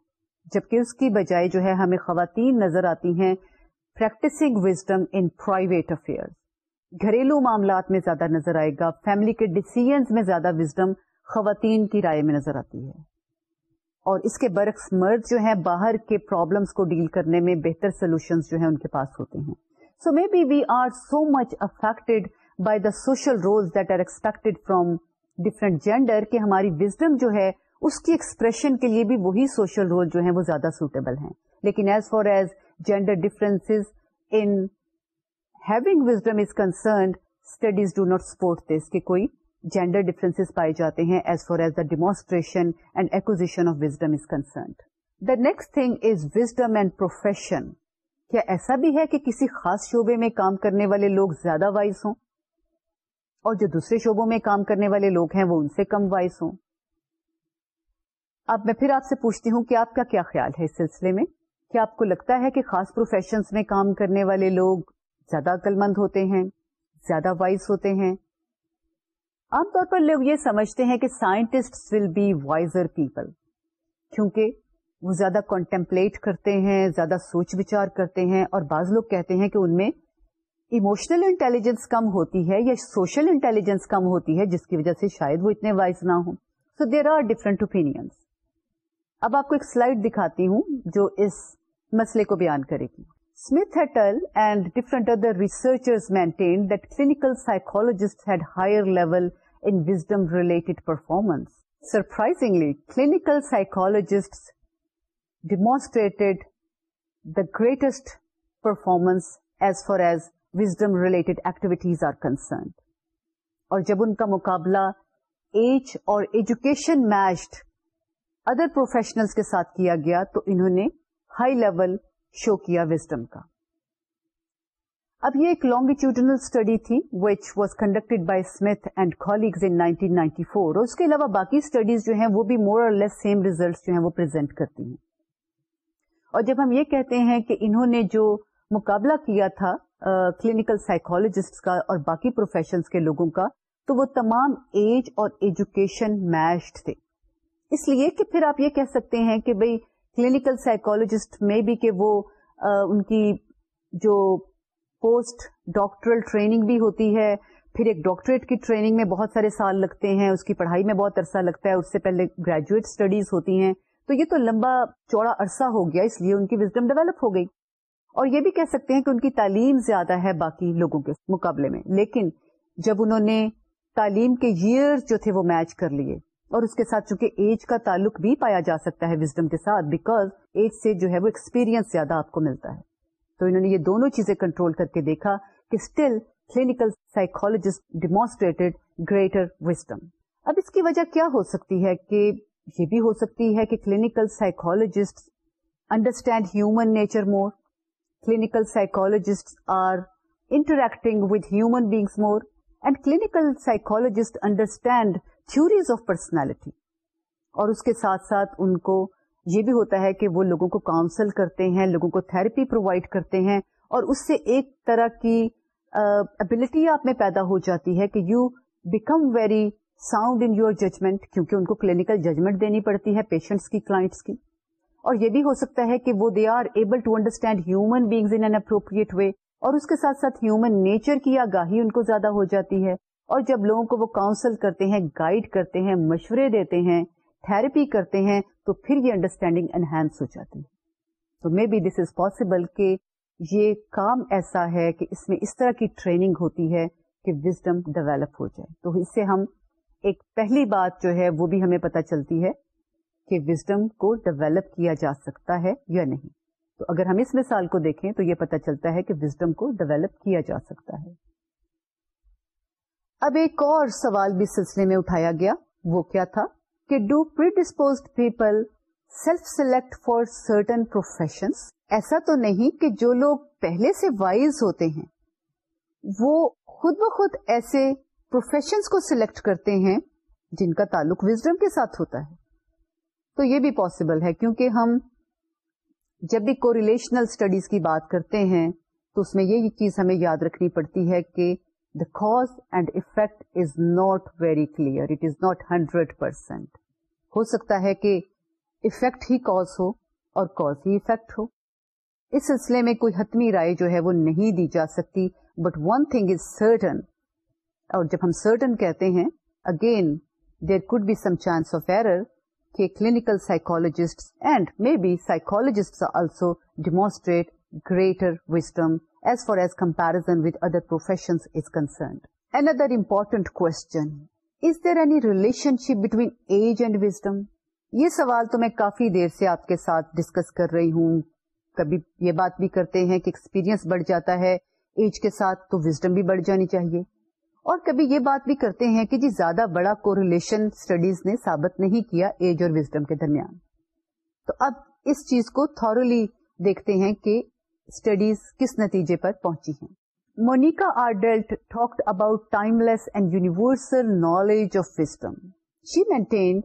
[SPEAKER 1] جبکہ اس کی بجائے جو ہے ہمیں خواتین نظر آتی ہیں practicing wisdom in private affair گھریلو معاملات میں زیادہ نظر آئے گا فیملی کے ڈسیزنس میں زیادہ وزڈم خواتین کی رائے میں نظر آتی ہے اور اس کے برعکس مرد جو ہیں باہر کے پرابلمس کو ڈیل کرنے میں بہتر سولوشن جو ہیں ان کے پاس ہوتے ہیں so may be we are so much affect by the social roles that are expect from different gender کہ ہماری وزڈم جو ہے اس کی ایکسپریشن کے لیے بھی وہی سوشل رول جو ہیں وہ زیادہ سوٹیبل ہیں لیکن as far as gender difference in wisdom is concerned studies do not support this کہ کوئی جینڈر ڈفرینس پائے جاتے ہیں as far as the demonstration and acquisition of wisdom is concerned the next thing is wisdom and profession کیا ایسا بھی ہے کہ کسی خاص شعبے میں کام کرنے والے لوگ زیادہ وائز ہوں اور جو دوسرے شعبوں میں کام کرنے والے لوگ ہیں وہ ان سے کم وائز ہوں اب میں پھر آپ سے پوچھتی ہوں کہ آپ کا کیا خیال ہے اس سلسلے میں کیا آپ کو لگتا ہے کہ خاص پروفیشنس میں کام کرنے والے لوگ زیادہ عقل مند ہوتے ہیں زیادہ وائز ہوتے ہیں عام طور پر لوگ یہ سمجھتے ہیں کہ scientist will be wiser people کیونکہ وہ زیادہ کانٹمپلیٹ کرتے ہیں زیادہ سوچ بچار کرتے ہیں اور بعض لوگ کہتے ہیں کہ ان میں ایموشنل انٹیلیجنس کم ہوتی ہے یا سوشل انٹیلیجنس کم ہوتی ہے جس کی وجہ سے شاید وہ اتنے وائز نہ ہوں so there are different opinions اب آپ کو ایک سلائڈ دکھاتی ہوں جو اس مسئلے کو بیان کرے گی Smith et al and different other researchers had higher level performance surprising clinical demonstrated the greatest performance as far as wisdom related activities are concerned اور جب ان کا مقابلہ ایج اور ایجوکیشن میشڈ ادر پروفیشنل کے ساتھ کیا گیا تو انہوں نے ہائی لیول شو کیا وزڈم کا اب یہ ایک لانگیٹیوڈنل اسٹڈی تھی which was conducted by Smith and colleagues in 1994 اور اس کے علاوہ باقی اسٹڈیز جو ہیں وہ بھی مور اور لیس سیم جو ہیں ہیں وہ پرزینٹ کرتی اور جب ہم یہ کہتے ہیں کہ انہوں نے جو مقابلہ کیا تھا کلینکل uh, سائیکولوجسٹ کا اور باقی پروفیشنس کے لوگوں کا تو وہ تمام ایج اور ایجوکیشن میشڈ تھے اس لیے کہ پھر آپ یہ کہہ سکتے ہیں کہ بھائی کلینکل سائیکولوجسٹ میں بھی کہ وہ ان کی جو پوسٹ ڈاکٹرل ٹریننگ بھی ہوتی ہے پھر ایک ڈاکٹریٹ کی ٹریننگ میں بہت سارے سال لگتے ہیں اس کی پڑھائی میں بہت عرصہ لگتا ہے اس سے پہلے گریجویٹ اسٹڈیز ہوتی ہیں تو یہ تو لمبا چوڑا عرصہ ہو گیا اس لیے ان کی وزڈم ڈیولپ ہو گئی اور یہ بھی کہہ سکتے ہیں کہ ان کی تعلیم زیادہ ہے باقی لوگوں کے مقابلے میں لیکن جب انہوں نے تعلیم کے ایئر جو تھے وہ میچ کر لیے اور اس کے ساتھ چونکہ ایج کا تعلق بھی پایا جا سکتا ہے وزڈم کے ساتھ بیکاز ایج سے جو ہے وہ ایکسپیرئنس زیادہ آپ کو ملتا ہے تو انہوں نے یہ دونوں چیزیں کنٹرول کر کے دیکھا کہ still clinical psychologist demonstrated greater wisdom اب اس کی وجہ کیا ہو سکتی ہے کہ یہ بھی ہو سکتی ہے کہ clinical psychologist understand human nature more clinical psychologist are interacting with human beings more and clinical psychologist understand of personality اور اس کے ساتھ ساتھ ان کو یہ بھی ہوتا ہے کہ وہ لوگوں کو کاؤنسل کرتے ہیں لوگوں کو تھراپی پرووائڈ کرتے ہیں اور اس سے ایک طرح کی uh, آپ میں پیدا ہو جاتی ہے کہ you become very sound in your judgment کیونکہ ان کو کلینکل ججمنٹ دینی پڑتی ہے پیشنٹس کی کلائنٹس کی اور یہ بھی ہو سکتا ہے کہ وہ they are able to understand human beings appropriate way اور اس کے ساتھ ساتھ ہیومن نیچر کی آگاہی ان کو زیادہ ہو جاتی ہے اور جب لوگوں کو وہ کاؤنسل کرتے ہیں گائیڈ کرتے ہیں مشورے دیتے ہیں تھراپی کرتے ہیں تو پھر یہ انڈرسٹینڈنگ انہینس ہو جاتی ہے تو may be this is possible کہ یہ کام ایسا ہے کہ اس میں اس طرح کی ٹریننگ ہوتی ہے کہ وزڈم ڈیولپ ہو جائے تو اس سے ہم ایک پہلی بات جو ہے وہ بھی ہمیں پتہ چلتی ہے کہ وزڈم کو ڈیولپ کیا جا سکتا ہے یا نہیں تو اگر ہم اس مثال کو دیکھیں تو یہ پتہ چلتا ہے کہ وزڈم کو ڈیویلپ کیا جا سکتا ہے اب ایک اور سوال بھی سلسلے میں اٹھایا گیا وہ کیا تھا کہ do dispose people self select for certain profession ایسا تو نہیں کہ جو لوگ پہلے سے وائز ہوتے ہیں وہ خود بخود ایسے پروفیشنس کو سلیکٹ کرتے ہیں جن کا تعلق وزڈم کے ساتھ ہوتا ہے تو یہ بھی پاسبل ہے کیونکہ ہم جب بھی کو ریلیشنل اسٹڈیز کی بات کرتے ہیں تو اس میں یہ چیز ہمیں یاد رکھنی پڑتی ہے کہ cause and effect is nearly clear it is not hundred percent ہو سکتا ہے کہ افیکٹ ہی کاز ہو اور کاز ہی افیکٹ ہو اس سلسلے میں کوئی حتمی رائے جو ہے وہ نہیں دی جا سکتی but one thing is certain اور جب ہم سرٹن کہتے ہیں again there could be some chance of error کے clinical psychologist and may be psychologist also demonstrate greater wisdom as far as comparison with other professions is concerned. Another important question, is there any relationship between age and wisdom? یہ سوال تو میں کافی دیر سے آپ کے ساتھ discuss کر رہی ہوں کبھی یہ بات بھی کرتے ہیں کہ ایکسپیرئنس بڑھ جاتا ہے ایج کے ساتھ تو وزڈم بھی بڑھ جانی چاہیے اور کبھی یہ بات بھی کرتے ہیں کہ جی زیادہ بڑا کو ریلیشن اسٹڈیز نے ثابت نہیں کیا ایج اور وزڈم کے درمیان تو اب اس چیز کو تھورلی دیکھتے ہیں کہ اسٹڈیز کس نتیجے پر پہنچی ہیں Monica Ardelt talk about timeless and universal knowledge of wisdom she maintain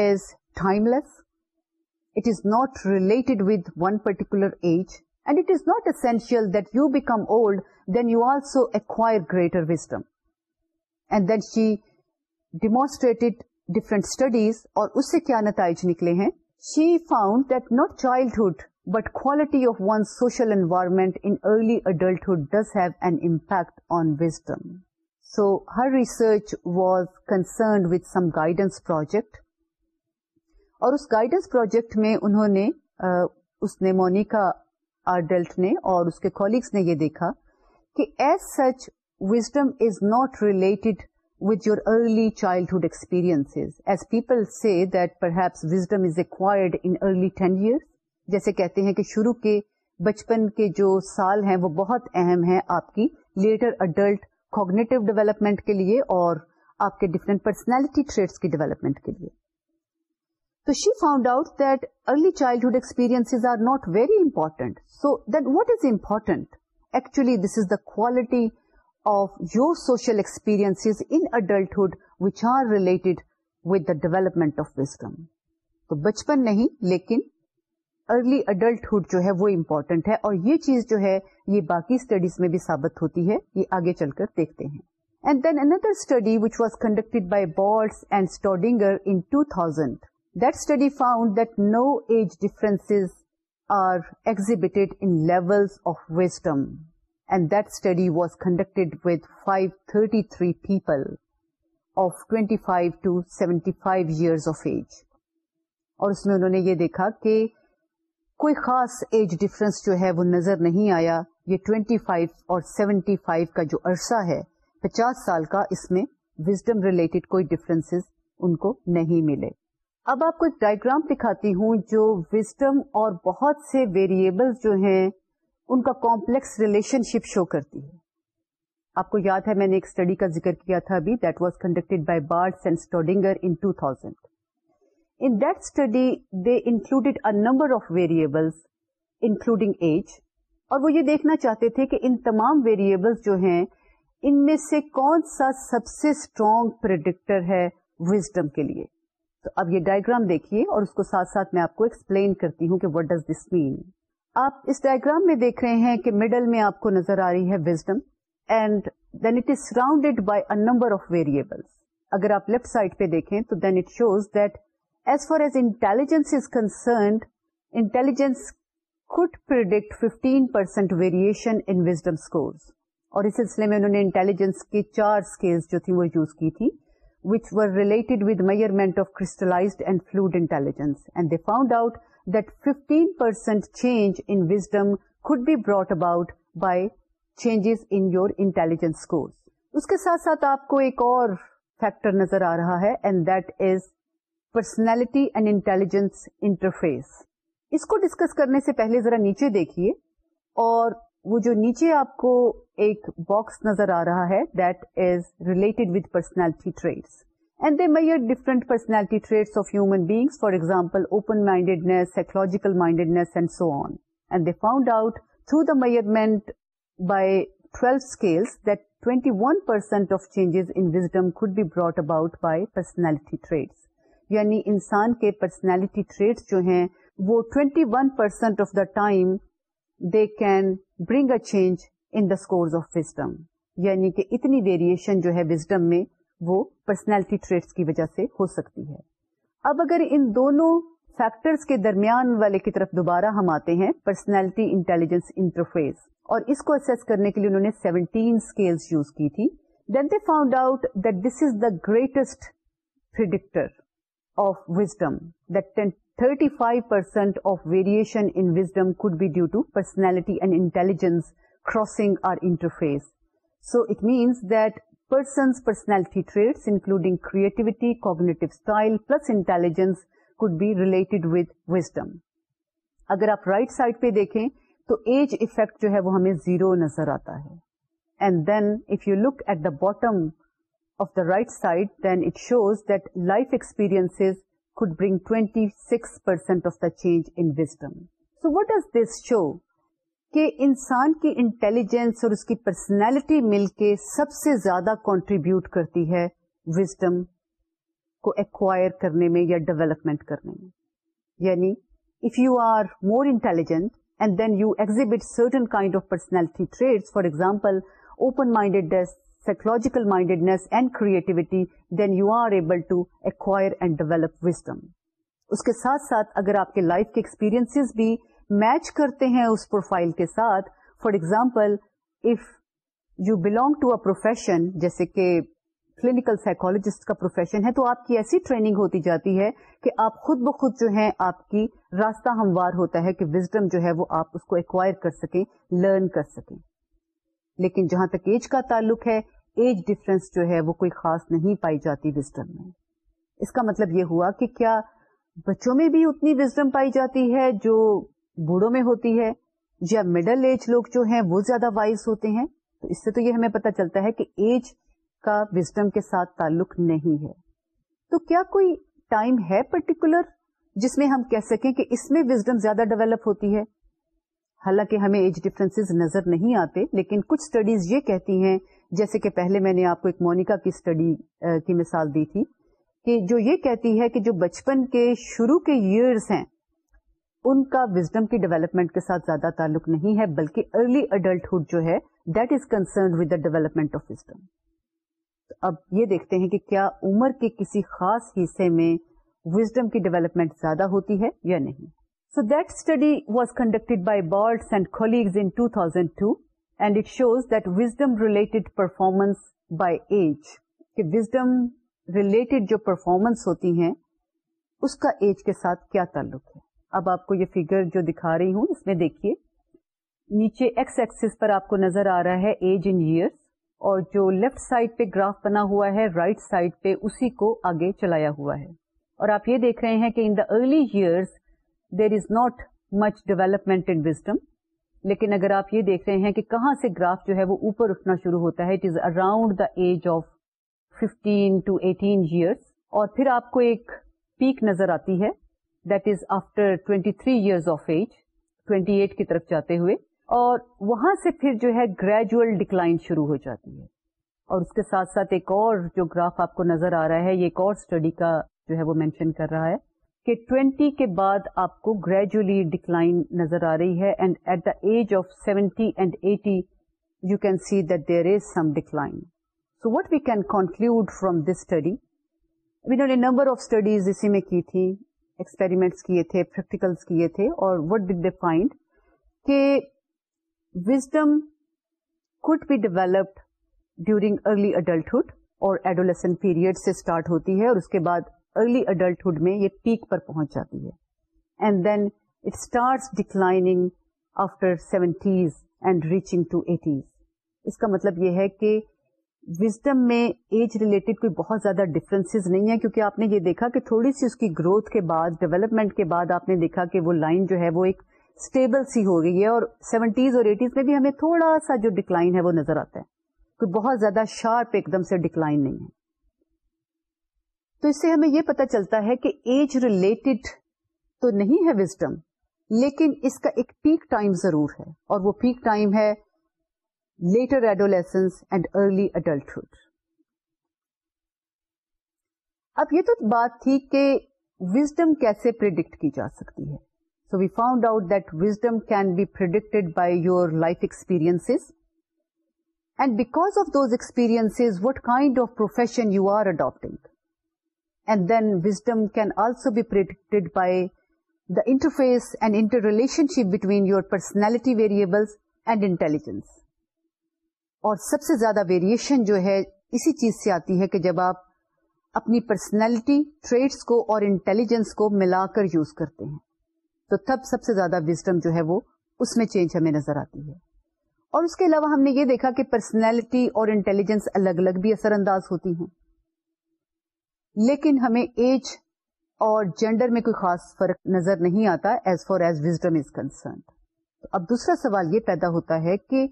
[SPEAKER 1] is timeless it is not related with one particular age and it is not essential that you become old then you also acquire greater wisdom and then she demonstrated different studies اور اس سے کیا نتائج نکلے ہیں she found that not childhood but quality of one social environment in early adulthood does have an impact on wisdom so her research was concerned with some guidance project اور اس guidance project میں انہوں نے Monica آرڈلٹ نے اور اس کے colleagues نے یہ دیکھا کہ as such wisdom is not related with your early childhood experience as people say that perhaps wisdom is required only teen years جیسے کہتے ہیں کہ شروع کے بچپن کے جو سال ہیں وہ بہت اہم ہیں آپ کی لیٹر اڈلٹ کوگنیٹو ڈیولپمنٹ کے لیے اور آپ کے ڈفرینٹ پرسنالٹی ٹریٹس کی ڈیولپمنٹ کے لیے تو she found out that early childhood experience are not very important so that what is important actually this is the quality of your social experience in adulthood which are related with the development of wisdom تو بچپن نہیں لیکن early adulthood جو ہے وہ important ہے اور یہ چیز جو ہے یہ باقی اسٹڈیز میں بھی ثابت ہوتی ہے یہ آگے چل کر دیکھتے ہیں and then another study which was conducted by Baltes and Staudinger in two thousand that study found that no age difference are exhibited in level of wisdom and that study was conducted with five thirty three people of twenty five to seventy five years of age اور اس میں انہوں نے یہ دیکھا کہ کوئی خاص ایج ڈفرینس جو ہے وہ نظر نہیں آیا یہ 25 اور 75 کا جو عرصہ ہے 50 سال کا اس میں وزڈم ریلیٹڈ کوئی ڈفرینس ان کو نہیں ملے اب آپ کو ایک ڈائگرام دکھاتی ہوں جو وزڈم اور بہت سے ویریبل جو ہیں ان کا کمپلیکس ریلیشن شپ شو کرتی ہے آپ کو یاد ہے میں نے ایک اسٹڈی کا ذکر کیا تھا ابھی that was conducted by Bard 2000 In that study, they included a number of variables, including age, اور وہ یہ دیکھنا چاہتے تھے کہ ان تمام ویریبلس جو ہیں ان میں سے کون سا سب سے اسٹرانگ پرڈکٹر ہے وزڈم کے لیے تو اب یہ ڈائگرام دیکھیے اور اس کو ساتھ ساتھ میں آپ کو ایکسپلین کرتی ہوں کہ وٹ ڈز دس مین آپ اس ڈائگرام میں دیکھ رہے ہیں کہ مڈل میں آپ کو نظر آ رہی ہے wisdom and then it is surrounded by a number of variables اگر آپ لیفٹ سائڈ پہ دیکھیں تو then it shows that as far as intelligence concerned intelligence could predict fifteen percent variation in wisdom scores اور اس سلسلے میں انہوں نے انٹیلیجنس کی چار اسکیلز جو تھیں وہ یوز کی تھی which were related with measurement of crystallized and fluid intelligence and they found out that fifteen percent change in wisdom could be brought about by changes in your intelligence score اس کے ساتھ ساتھ آپ کو ایک اور factor نظر آ رہا ہے and that is personality and intelligence interface اس کو ڈسکس کرنے سے پہلے ذرا نیچے دیکھیے اور وہ جو نیچے آپ کو ایک باکس نظر آ رہا ہے that is related with personality traits and they measure different personality traits of human beings for example open mindedness psychological mindedness and so on and they found out through the measurement by twelve scales that twenty one percent of changes in wisdom brought be brought about by personality یعنی انسان کے personality traits جو ہیں وہ 21% one percent of the time they can bring a change in the scores of wisdom یعنی کہ اتنی variation جو ہے وزڈم میں وہ پرسنالٹی ٹریٹس کی وجہ سے ہو سکتی ہے اب اگر ان دونوں فیکٹرس کے درمیان والے کی طرف دوبارہ ہم آتے ہیں پرسنالٹی انٹیلیجنس انٹرفیس اور اس کو اسس کرنے کے لیے انہوں نے 17 اسکیل یوز کی تھی then they found out that this is the greatest predictor of wisdom thirty five percent of variation could be due to personality and intelligence crossing or interface so it means that person personality trait including creativity cognitive style plus intelligence could be related with wisdom اگر آپ right side پہ دیکھیں تو age effect جو ہے وہ ہمیں zero نظر آتا ہے and then if you look at the bottom right side then it shows that life experience could bring twenty six percent of the wisdom. So what does this show کہ انسان کی انٹیلیجنس اور اس کی personality مل کے سب سے زیادہ کانٹریبیوٹ کرتی ہے وزڈم کو ایکوائر کرنے میں یا ڈیولپمنٹ کرنے میں یعنی if you are more intelligent and then you exhibit certain kind of personality trait for example open minded psychological mindedness and creativity then you are able to acquire and develop wisdom اس کے ساتھ ساتھ اگر آپ کے life کے experience بھی match کرتے ہیں اس پروفائل کے ساتھ for example if you belong to a profession جیسے کہ کلینکل سائیکولوجسٹ کا پروفیشن ہے تو آپ کی ایسی ٹریننگ ہوتی جاتی ہے کہ آپ خود بخود جو ہے آپ کی راستہ ہموار ہوتا ہے کہ وزڈم جو ہے وہ آپ اس کو ایکوائر کر سکیں لرن کر سکیں لیکن جہاں تک ایج کا تعلق ہے ایج ڈفرینس جو ہے وہ کوئی خاص نہیں پائی جاتی وزڈم میں اس کا مطلب یہ ہوا کہ کیا بچوں میں بھی اتنی وزڈم پائی جاتی ہے جو بوڑھوں میں ہوتی ہے یا مڈل ایج لوگ جو ہیں وہ زیادہ وائز ہوتے ہیں تو اس سے تو یہ ہمیں پتا چلتا ہے کہ ایج کا وزڈم کے ساتھ تعلق نہیں ہے تو کیا کوئی ٹائم ہے پرٹیکولر جس میں ہم کہہ سکیں کہ اس میں وزڈم زیادہ ڈیولپ ہوتی ہے حالانکہ ہمیں ایج ڈفرینس نظر نہیں آتے لیکن کچھ اسٹڈیز یہ کہتی ہیں جیسے کہ پہلے میں نے آپ کو ایک مونیکا کی اسٹڈی کی مثال دی تھی کہ جو یہ کہتی ہے کہ جو بچپن کے شروع کے ایئرس ہیں ان کا وزڈم کی ڈیولپمنٹ کے ساتھ زیادہ تعلق نہیں ہے بلکہ ارلی اڈلٹہڈ جو ہے that is concern with the development of wisdom اب یہ دیکھتے ہیں کہ کیا عمر کے کسی خاص حصے میں وزڈم کی ڈیولپمنٹ زیادہ ہوتی ہے یا نہیں so that study was conducted by Baltes and colleagues and and it shows that wisdom related performance by ایجڈم related جو پرفارمنس ہوتی ہیں اس کا ایج کے ساتھ کیا تعلق ہے اب آپ کو یہ فیگر جو دکھا رہی ہوں اس میں دیکھیے نیچے ایکس ایکسس پر آپ کو نظر آ رہا ہے ایج ان ایئرس اور جو لیفٹ سائڈ پہ گراف بنا ہوا ہے رائٹ right سائڈ پہ اسی کو آگے چلایا ہوا ہے اور آپ یہ دیکھ رہے ہیں کہ in the early years there is not much in wisdom لیکن اگر آپ یہ دیکھ رہے ہیں کہ کہاں سے گراف جو ہے وہ اوپر اٹھنا شروع ہوتا ہے it is around the age of fifteen to eighteen years اور پھر آپ کو ایک پیک نظر آتی ہے that is after twenty three years of age twenty eight کی طرف جاتے ہوئے اور وہاں سے پھر جو ہے گریجوئل ڈکلائن شروع ہو جاتی ہے اور اس کے ساتھ ساتھ ایک اور جو گراف آپ کو نظر آ رہا ہے یہ ایک اور اسٹڈی کا جو ہے وہ مینشن کر رہا ہے کہ ٹوینٹی کے بعد آپ کو گریجولی ڈکلائن نظر آ رہی ہے and at the age of seventy and eighty you can see that there is some decline so what we can conclude from this study انہوں نے نمبر آف اسٹڈیز اسی میں کی تھی ایکسپیریمنٹس کیے تھے پریکٹیکلس کیے تھے اور وٹ وی ڈی فائنڈ کہ wisdom could be developed during early adulthood اور ایڈولیسن پیریڈ سے اسٹارٹ ہوتی ہے اور اس کے بعد ارلی اڈلٹہڈ میں یہ پیک پر پہنچ جاتی ہے and then it starts declining after seventies and reaching to eighties اس کا مطلب یہ ہے کہ وزڈم میں ایج ریلیٹڈ کوئی بہت زیادہ ڈفرینس نہیں ہے کیونکہ آپ نے یہ دیکھا کہ تھوڑی سی اس کی گروتھ کے بعد ڈیولپمنٹ کے بعد آپ نے دیکھا کہ وہ لائن جو ہے وہ ایک اسٹیبل سی ہو گئی ہے اور سیونٹیز اور ایٹیز میں بھی ہمیں تھوڑا سا جو ڈکلائن ہے وہ نظر آتا ہے کوئی بہت زیادہ شارپ ایک دم سے ڈکلائن نہیں ہے تو اس سے ہمیں یہ پتا چلتا ہے کہ ایج ریلیٹڈ تو نہیں ہے وزڈم لیکن اس کا ایک پیک ٹائم ضرور ہے اور وہ پیک ٹائم ہے later adolescence and early adulthood اب یہ تو بات تھی کہ وزڈم کیسے پرڈکٹ کی جا سکتی ہے so we found out that wisdom can be by your life experience and because of those experience what kind of profession you are adapting and then wisdom can also be per interface interrelationship between your personality variability اور سب سے زیادہ variation جو ہے اسی چیز سے آتی ہے کہ جب آپ اپنی پرسنالٹی ٹریٹس کو اور انٹیلیجنس کو ملا کر یوز کرتے ہیں تو تب سب سے زیادہ وزڈم جو ہے وہ اس میں چینج ہمیں نظر آتی ہے اور اس کے علاوہ ہم نے یہ دیکھا کہ پرسنالٹی اور انٹیلیجنس الگ الگ بھی اثر انداز ہوتی ہیں لیکن ہمیں ایج اور جینڈر میں کوئی خاص فرق نظر نہیں آتا as far as wisdom is concerned اب دوسرا سوال یہ پیدا ہوتا ہے کہ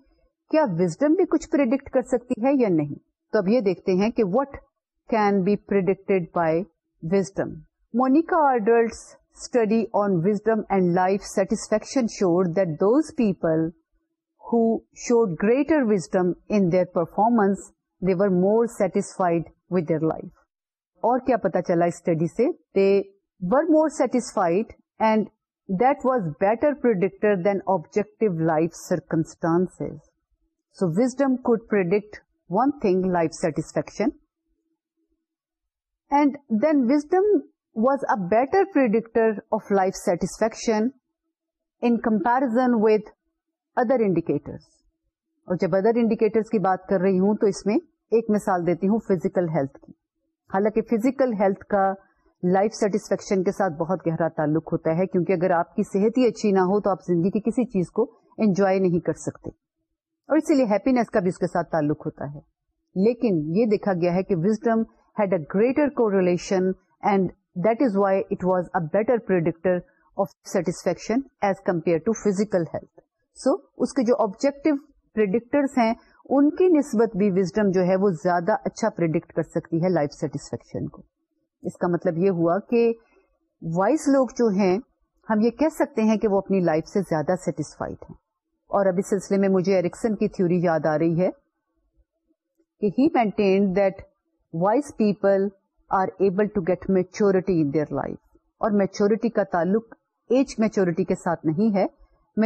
[SPEAKER 1] کیا وزڈم بھی کچھ پرڈکٹ کر سکتی ہے یا نہیں تو اب یہ دیکھتے ہیں کہ what can be predicted by wisdom Monica Ardelt's study on wisdom and life satisfaction showed that those people who showed greater wisdom in their performance they were more satisfied with their life اور کیا پتا چلا study سے they were more satisfied and that was better predictor than objective life circumstance so wisdom could predict one thing life satisfaction and then wisdom was a better predictor of life satisfaction in comparison with other indicators اور جب other indicators کی بات کر رہی ہوں تو اس میں ایک مثال دیتی ہوں فزیکل ہیلتھ کی حالانکہ فزیکل ہیلتھ کا لائف سیٹسفیکشن کے ساتھ بہت گہرا تعلق ہوتا ہے کیونکہ اگر آپ کی صحت ہی اچھی نہ ہو تو آپ زندگی کی کسی چیز کو انجوائے نہیں کر سکتے اور اسی لیے ہیپینیس کا بھی اس کے ساتھ تعلق ہوتا ہے لیکن یہ دیکھا گیا ہے کہ wisdom had a greater correlation and that is why it was a better predictor of satisfaction as compare to physical health so اس کے جو آبجیکٹو پرڈکٹرس ہیں ان کی نسبت بھی وزڈم جو ہے وہ زیادہ اچھا پرڈکٹ کر سکتی ہے لائف سیٹسفیکشن کو اس کا مطلب یہ ہوا کہ وائس لوگ جو ہیں ہم یہ کہہ سکتے ہیں کہ وہ اپنی لائف سے زیادہ سیٹسفائڈ ہیں اور اب اس سلسلے میں مجھے ایرکسن کی تھیوری یاد آ رہی ہے کہ he maintain that wise people are able to get maturity in their life اور میچورٹی کا تعلق ایج میچورٹی کے ساتھ نہیں ہے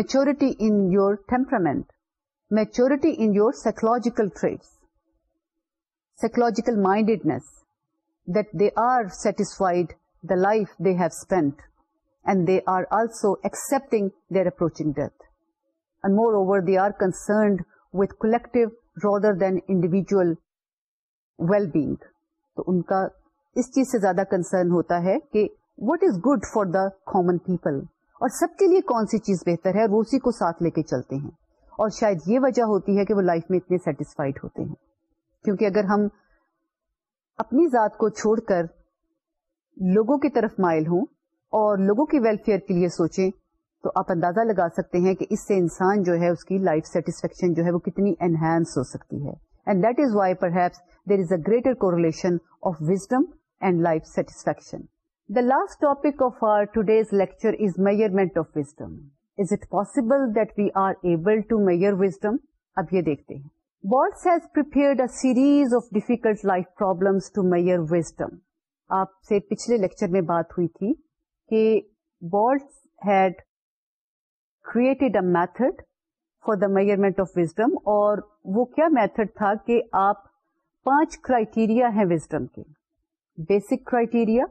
[SPEAKER 1] maturity in your temperament maturity in your psychological psychological psychological mindedness that they are satisfied the life they have spend and they are also accepting their approaching death and moreover they are concerned with collective rather than individual well being تو ان کا اس چیز سے زیادہ concern ہوتا ہے کہ what is good for the common people اور سب کے لیے کون سی چیز بہتر ہے وہ اسی کو ساتھ لے کے چلتے ہیں اور شاید یہ وجہ ہوتی ہے کہ وہ لائف میں اتنے سیٹسفائڈ ہوتے ہیں کیونکہ اگر ہم اپنی ذات کو چھوڑ کر لوگوں کی طرف مائل ہوں اور لوگوں کی ویلفیئر کے لیے سوچیں تو آپ اندازہ لگا سکتے ہیں کہ اس سے انسان جو ہے اس کی لائف سیٹسفیکشن جو ہے وہ کتنی انہینس ہو سکتی ہے and that is why perhaps there is a greater correlation of wisdom and life satisfaction the last topic of our today's lecture is measurement of wisdom is it possible there able to measure wisdom اب یہ دیکھتے ہیں Baltes of difficult life problem آپ سے پچھلے lecture میں بات ہوئی تھی کہ Baltes a method for the measurement of wisdom اور وہ کیا میتھڈ تھا کہ آپ پانچ کرائٹیریا ویزڈ کے بیسک کرائیٹیریا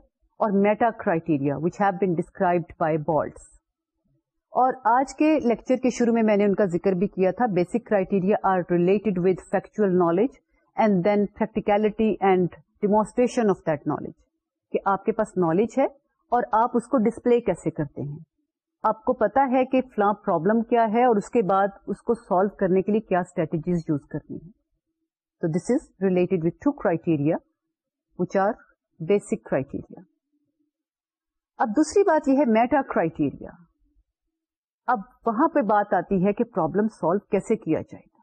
[SPEAKER 1] اور میٹا کرائیٹیریا ویچ بالٹس اور آج کے لیکچر کے شروع میں میں نے ان کا ذکر بھی کیا تھا basic criteria are related with factual knowledge and then practicality and demonstration of that knowledge کہ آپ کے پاس نالج ہے اور آپ اس کو ڈسپلے کیسے کرتے ہیں آپ کو پتا ہے کہ فلاں پرابلم کیا ہے اور اس کے بعد اس کو سالو کرنے کے لیے کیا اسٹریٹجیز یوز کرنی ہے تو this is related with two criteria which are basic criteria اب دوسری بات یہ ہے میٹا کرائٹیریا اب وہاں پہ بات آتی ہے کہ پرابلم سالو کیسے کیا جائے گا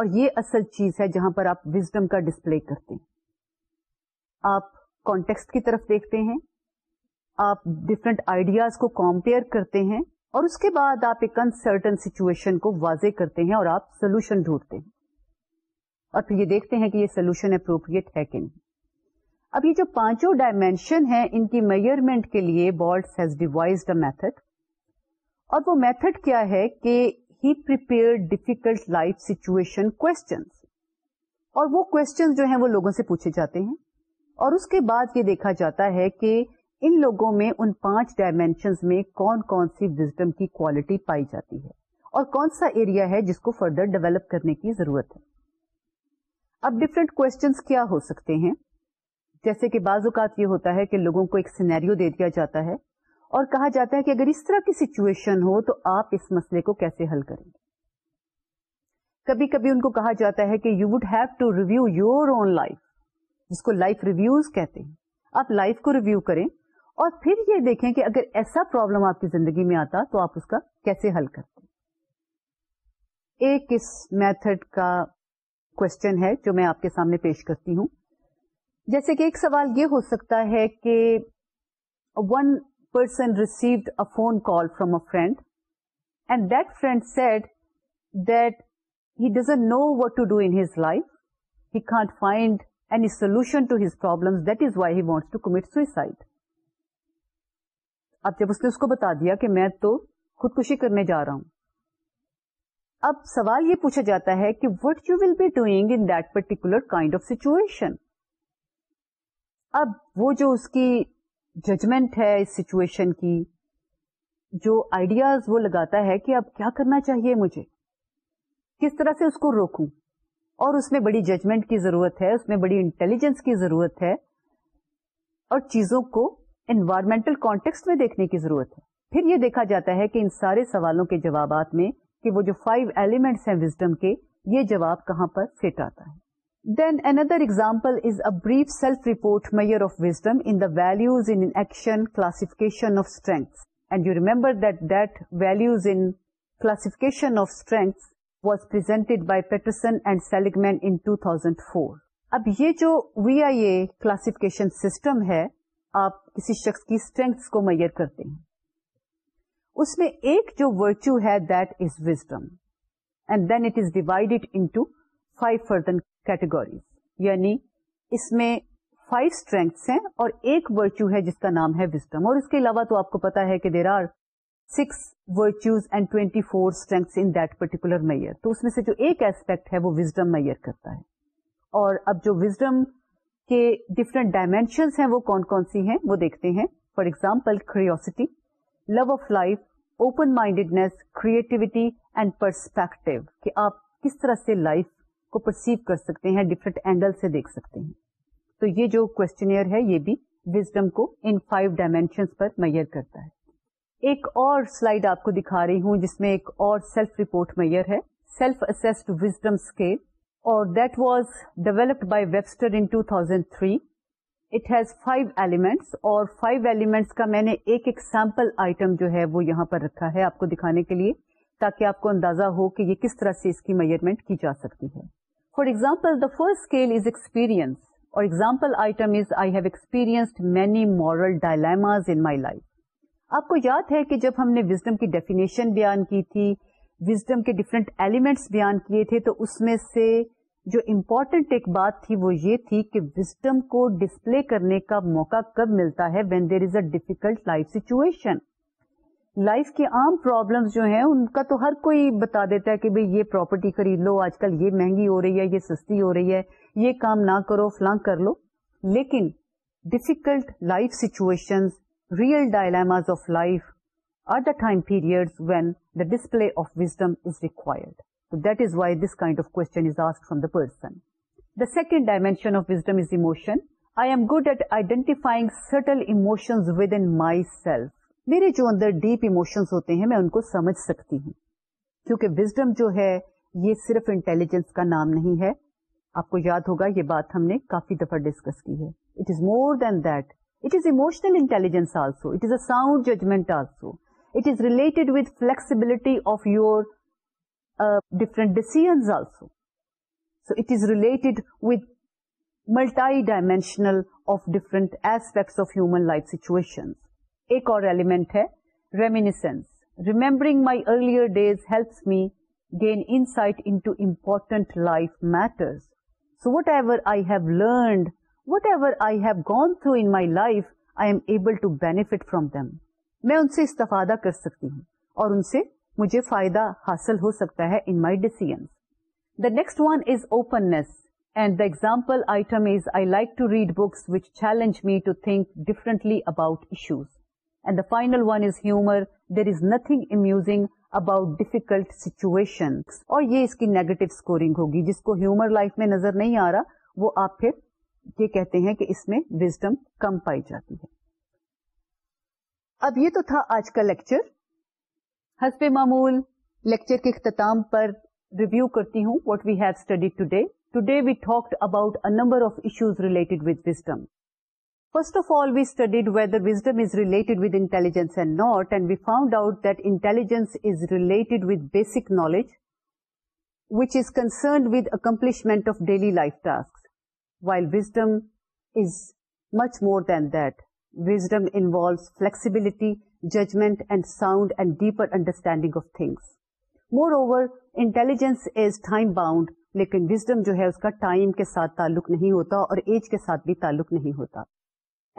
[SPEAKER 1] اور یہ اصل چیز ہے جہاں پر آپ وزڈم کا ڈسپلے کرتے ہیں آپ کانٹیکس کی طرف دیکھتے ہیں آپ ڈفرنٹ آئیڈیاز کو کمپیئر کرتے ہیں اور اس کے بعد آپ ایک انسرٹن سچویشن کو واضح کرتے ہیں اور آپ سولوشن ڈھونڈتے ہیں اور پھر یہ دیکھتے ہیں کہ یہ سولوشن اپروپریٹ ہے کہ نہیں اب یہ جو پانچوں ڈائمینشن ہیں ان کی میئرمنٹ کے لیے Baltes has devised a method اور وہ میتھڈ کیا ہے کہ he prepare difficult life situation کو وہ کوشچن جو ہیں وہ لوگوں سے پوچھے جاتے ہیں اور اس کے بعد یہ دیکھا جاتا ہے کہ ان لوگوں میں ان پانچ ڈائمینشنز میں کون کون سی وزڈم کی کوالٹی پائی جاتی ہے اور کون سا ایریا ہے جس کو فردر ڈیولپ کرنے کی ضرورت ہے اب ڈفرینٹ کوشچنس کیا ہو سکتے ہیں جیسے کہ بعض اوقات یہ ہوتا ہے کہ لوگوں کو ایک سینیرو دے دیا جاتا ہے اور کہا جاتا ہے کہ اگر اس طرح کی سچویشن ہو تو آپ اس مسئلے کو کیسے حل کریں گے کبھی کبھی ان کو کہا جاتا ہے کہ you would have to review your own life جس کو لائف ریویوز کہتے ہیں آپ لائف کو ریویو کریں اور پھر یہ دیکھیں کہ اگر ایسا پرابلم آپ کی زندگی میں آتا تو آپ اس کا کیسے حل کرتے ایک اس میتھڈ کا کوشچن ہے جو میں آپ کے سامنے پیش کرتی ہوں جیسے کہ ایک سوال یہ ہو سکتا ہے کہ one پرسنسی phone call from a friend and friend said had اب جب اس نے اس کو بتا دیا کہ میں تو خودکشی کرنے جا رہا ہوں اب سوال یہ پوچھا جاتا ہے کہ what you will be doing in that particular kind of situation اب وہ جو اس کی ججمنٹ ہے اس سچویشن کی جو آئیڈیاز وہ لگاتا ہے کہ اب کیا کرنا چاہیے مجھے کس طرح سے اس کو روکوں اور اس میں بڑی ججمنٹ کی ضرورت ہے اس میں بڑی انٹیلیجنس کی ضرورت ہے اور چیزوں کو انوائرمنٹل کانٹیکس میں دیکھنے کی ضرورت ہے پھر یہ دیکھا جاتا ہے کہ ان سارے سوالوں کے جوابات میں کہ وہ جو فائیو ایلیمنٹس ہیں وزڈم کے یہ جواب کہاں پر فٹ آتا ہے then another example is a brief self report measure of wisdom and the values in action classification of strength and you ریمبرفکیشن of strength was person and Seligman and four اب یہ جو V I A classification system ہے آپ کسی شخص کی strengths کو measure کرتے ہیں اس میں ایک جو ورچو ہے that is wisdom and then it is divided in five further categories یعنی اس میں فائیو اسٹرینگس ہیں اور ایک ورچو ہے جس کا نام ہے وزڈم اور اس کے علاوہ تو آپ کو پتا ہے کہ there are six virtues and twenty four strengths in that particular measure تو اس میں سے جو ایک ایسپیکٹ ہے وہ وزڈم میئر کرتا ہے اور اب جو وزڈم کے ڈفرینٹ ڈائمینشنس ہیں وہ کون کون سی ہیں وہ دیکھتے ہیں for example curiosity love of life open mindedness creativity and perspective کہ آپ کس طرح سے لائف کو پرسیو کر سکتے ہیں اینگل سے دیکھ سکتے ہیں تو یہ جو کوشچنئر ہے یہ بھی وزڈم کو ان فائیو پر میئر کرتا ہے ایک اور سلائڈ آپ کو دکھا رہی ہوں جس میں ایک اور سیلف رپورٹ میئر ہے سیلف اسسڈ وزڈم اسکیل اور that was developed by Webster in two thousand three it has five elements اور فائیو ایلیمنٹس کا میں نے ایک ایک سیمپل آئٹم جو ہے وہ یہاں پر رکھا ہے آپ کو دکھانے کے لیے تاکہ آپ کو اندازہ ہو کہ یہ کس طرح سے اس کی میئرمنٹ کی جا سکتی ہے for example the first scale is experience. اور example item is I have experienced many moral dilemmas in my life آپ کو یاد ہے کہ جب ہم نے وزڈم کی ڈیفینیشن بیان کی تھی وزڈم کے ڈفرینٹ ایلیمنٹس بیان کیے تھے تو اس میں سے جو امپورٹنٹ ایک بات تھی وہ یہ تھی کہ وزڈم کو ڈسپلے کرنے کا موقع کب ملتا ہے when there is a difficult life situation life کے عام پرابلمس جو ہیں ان کا تو ہر کوئی بتا دیتا ہے کہ بھائی یہ پراپرٹی خرید لو آج کل یہ مہنگی ہو رہی ہے یہ سستی ہو رہی ہے یہ کام نہ کرو فلاں کر لو لیکن difficult life situation real dilemmas of life are the time period when the display of wisdom is required تو that is why this kind of con is ask from the person the second dimension of wisdom is emotion I am good at identifying subtle emotions within myself میرے جو اندر deep emotions ہوتے ہیں میں ان کو سمجھ سکتی ہوں کیونکہ وزڈم جو ہے یہ صرف انٹیلیجنس کا نام نہیں ہے آپ کو یاد ہوگا یہ بات ہم نے کافی دفعہ ڈسکس کی ہے it is more than that it is emotional intelligence also it is a sound judgement also it is related with flexibility of your different decisions also so it is related with multidimensional of different aspects of human life situations ایک اور element ہے reminiscence remembering my earlier days helps me gain insight into important life matters so whatever I have learned whatever I have gone through in my life I am able to benefit from them میں ان سے استفادہ کر سکتی ہوں اور ان سے مجھے فائدہ حاصل ہو سکتا ہے in my decisions the next one is openness and the example item is I like to read books which challenge me to think differently about issues final one is humour there is nothing amusing about difficult situation اور یہ اس کی negative scoring ہوگی جس کو humour life میں نظر نہیں آ رہا وہ آپ پھر یہ کہتے ہیں کہ اس میں وزڈم کم پائی جاتی ہے اب یہ تو تھا آج کا لیکچر حسب معمول لیکچر کے اختتام پر ریویو کرتی ہوں what we have study today today we talked about a number of issues related with wisdom first of all we studied whether wisdom is related with intelligence not and we found out intelligence related with basic knowledge وچرنڈ with accomplishment of daily life then wisdom involve flexibility judgement and sound and deeper understanding of things moreover intelligence time bound لیکن wisdom جو ہے اس کا time کے ساتھ تعلق نہیں ہوتا اور ایج کے ساتھ بھی تعلق نہیں ہوتا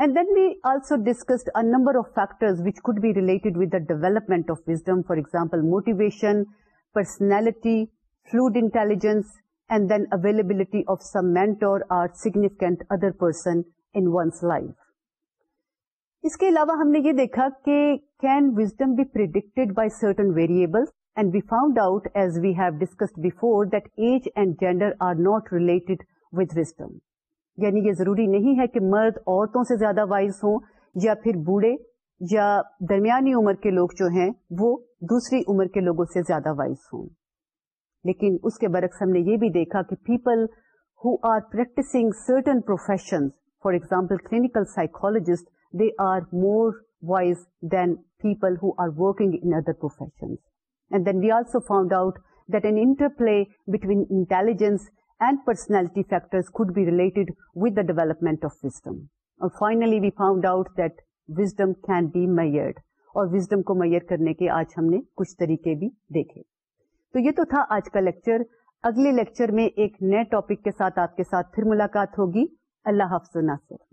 [SPEAKER 1] and then we also discussed a number of factors which could be related with the development of wisdom for example motivation personality fluid intelligence and then availability of some mentor or significant other person in one's life اس کے علاوہ ہم نے یہ دیکھا کہ can wisdom be predicted by certain variable and we found out as we have discussed before that age and gender are not related with wisdom یعنی یہ ضروری نہیں ہے کہ مرد عورتوں سے زیادہ وائز ہوں یا پھر بوڑھے یا درمیانی عمر کے لوگ جو ہیں وہ دوسری عمر کے لوگوں سے زیادہ وائز ہوں لیکن اس کے برعکس ہم نے یہ بھی دیکھا کہ people who are practicing certain profession for example clinical psychologist they are more wise than people who are working in other profession and then we also found out that an interplay between intelligence and personality factored be related with the of wisdom اور finally we found out that wisdom can be measured اور wisdom کو measure کرنے کے آج ہم نے کچھ طریقے بھی دیکھے تو یہ تو تھا آج کا لیکچر اگلے لیکچر میں ایک نئے ٹاپک کے ساتھ آپ کے ساتھ پھر ملاقات ہوگی اللہ حافظ ناصر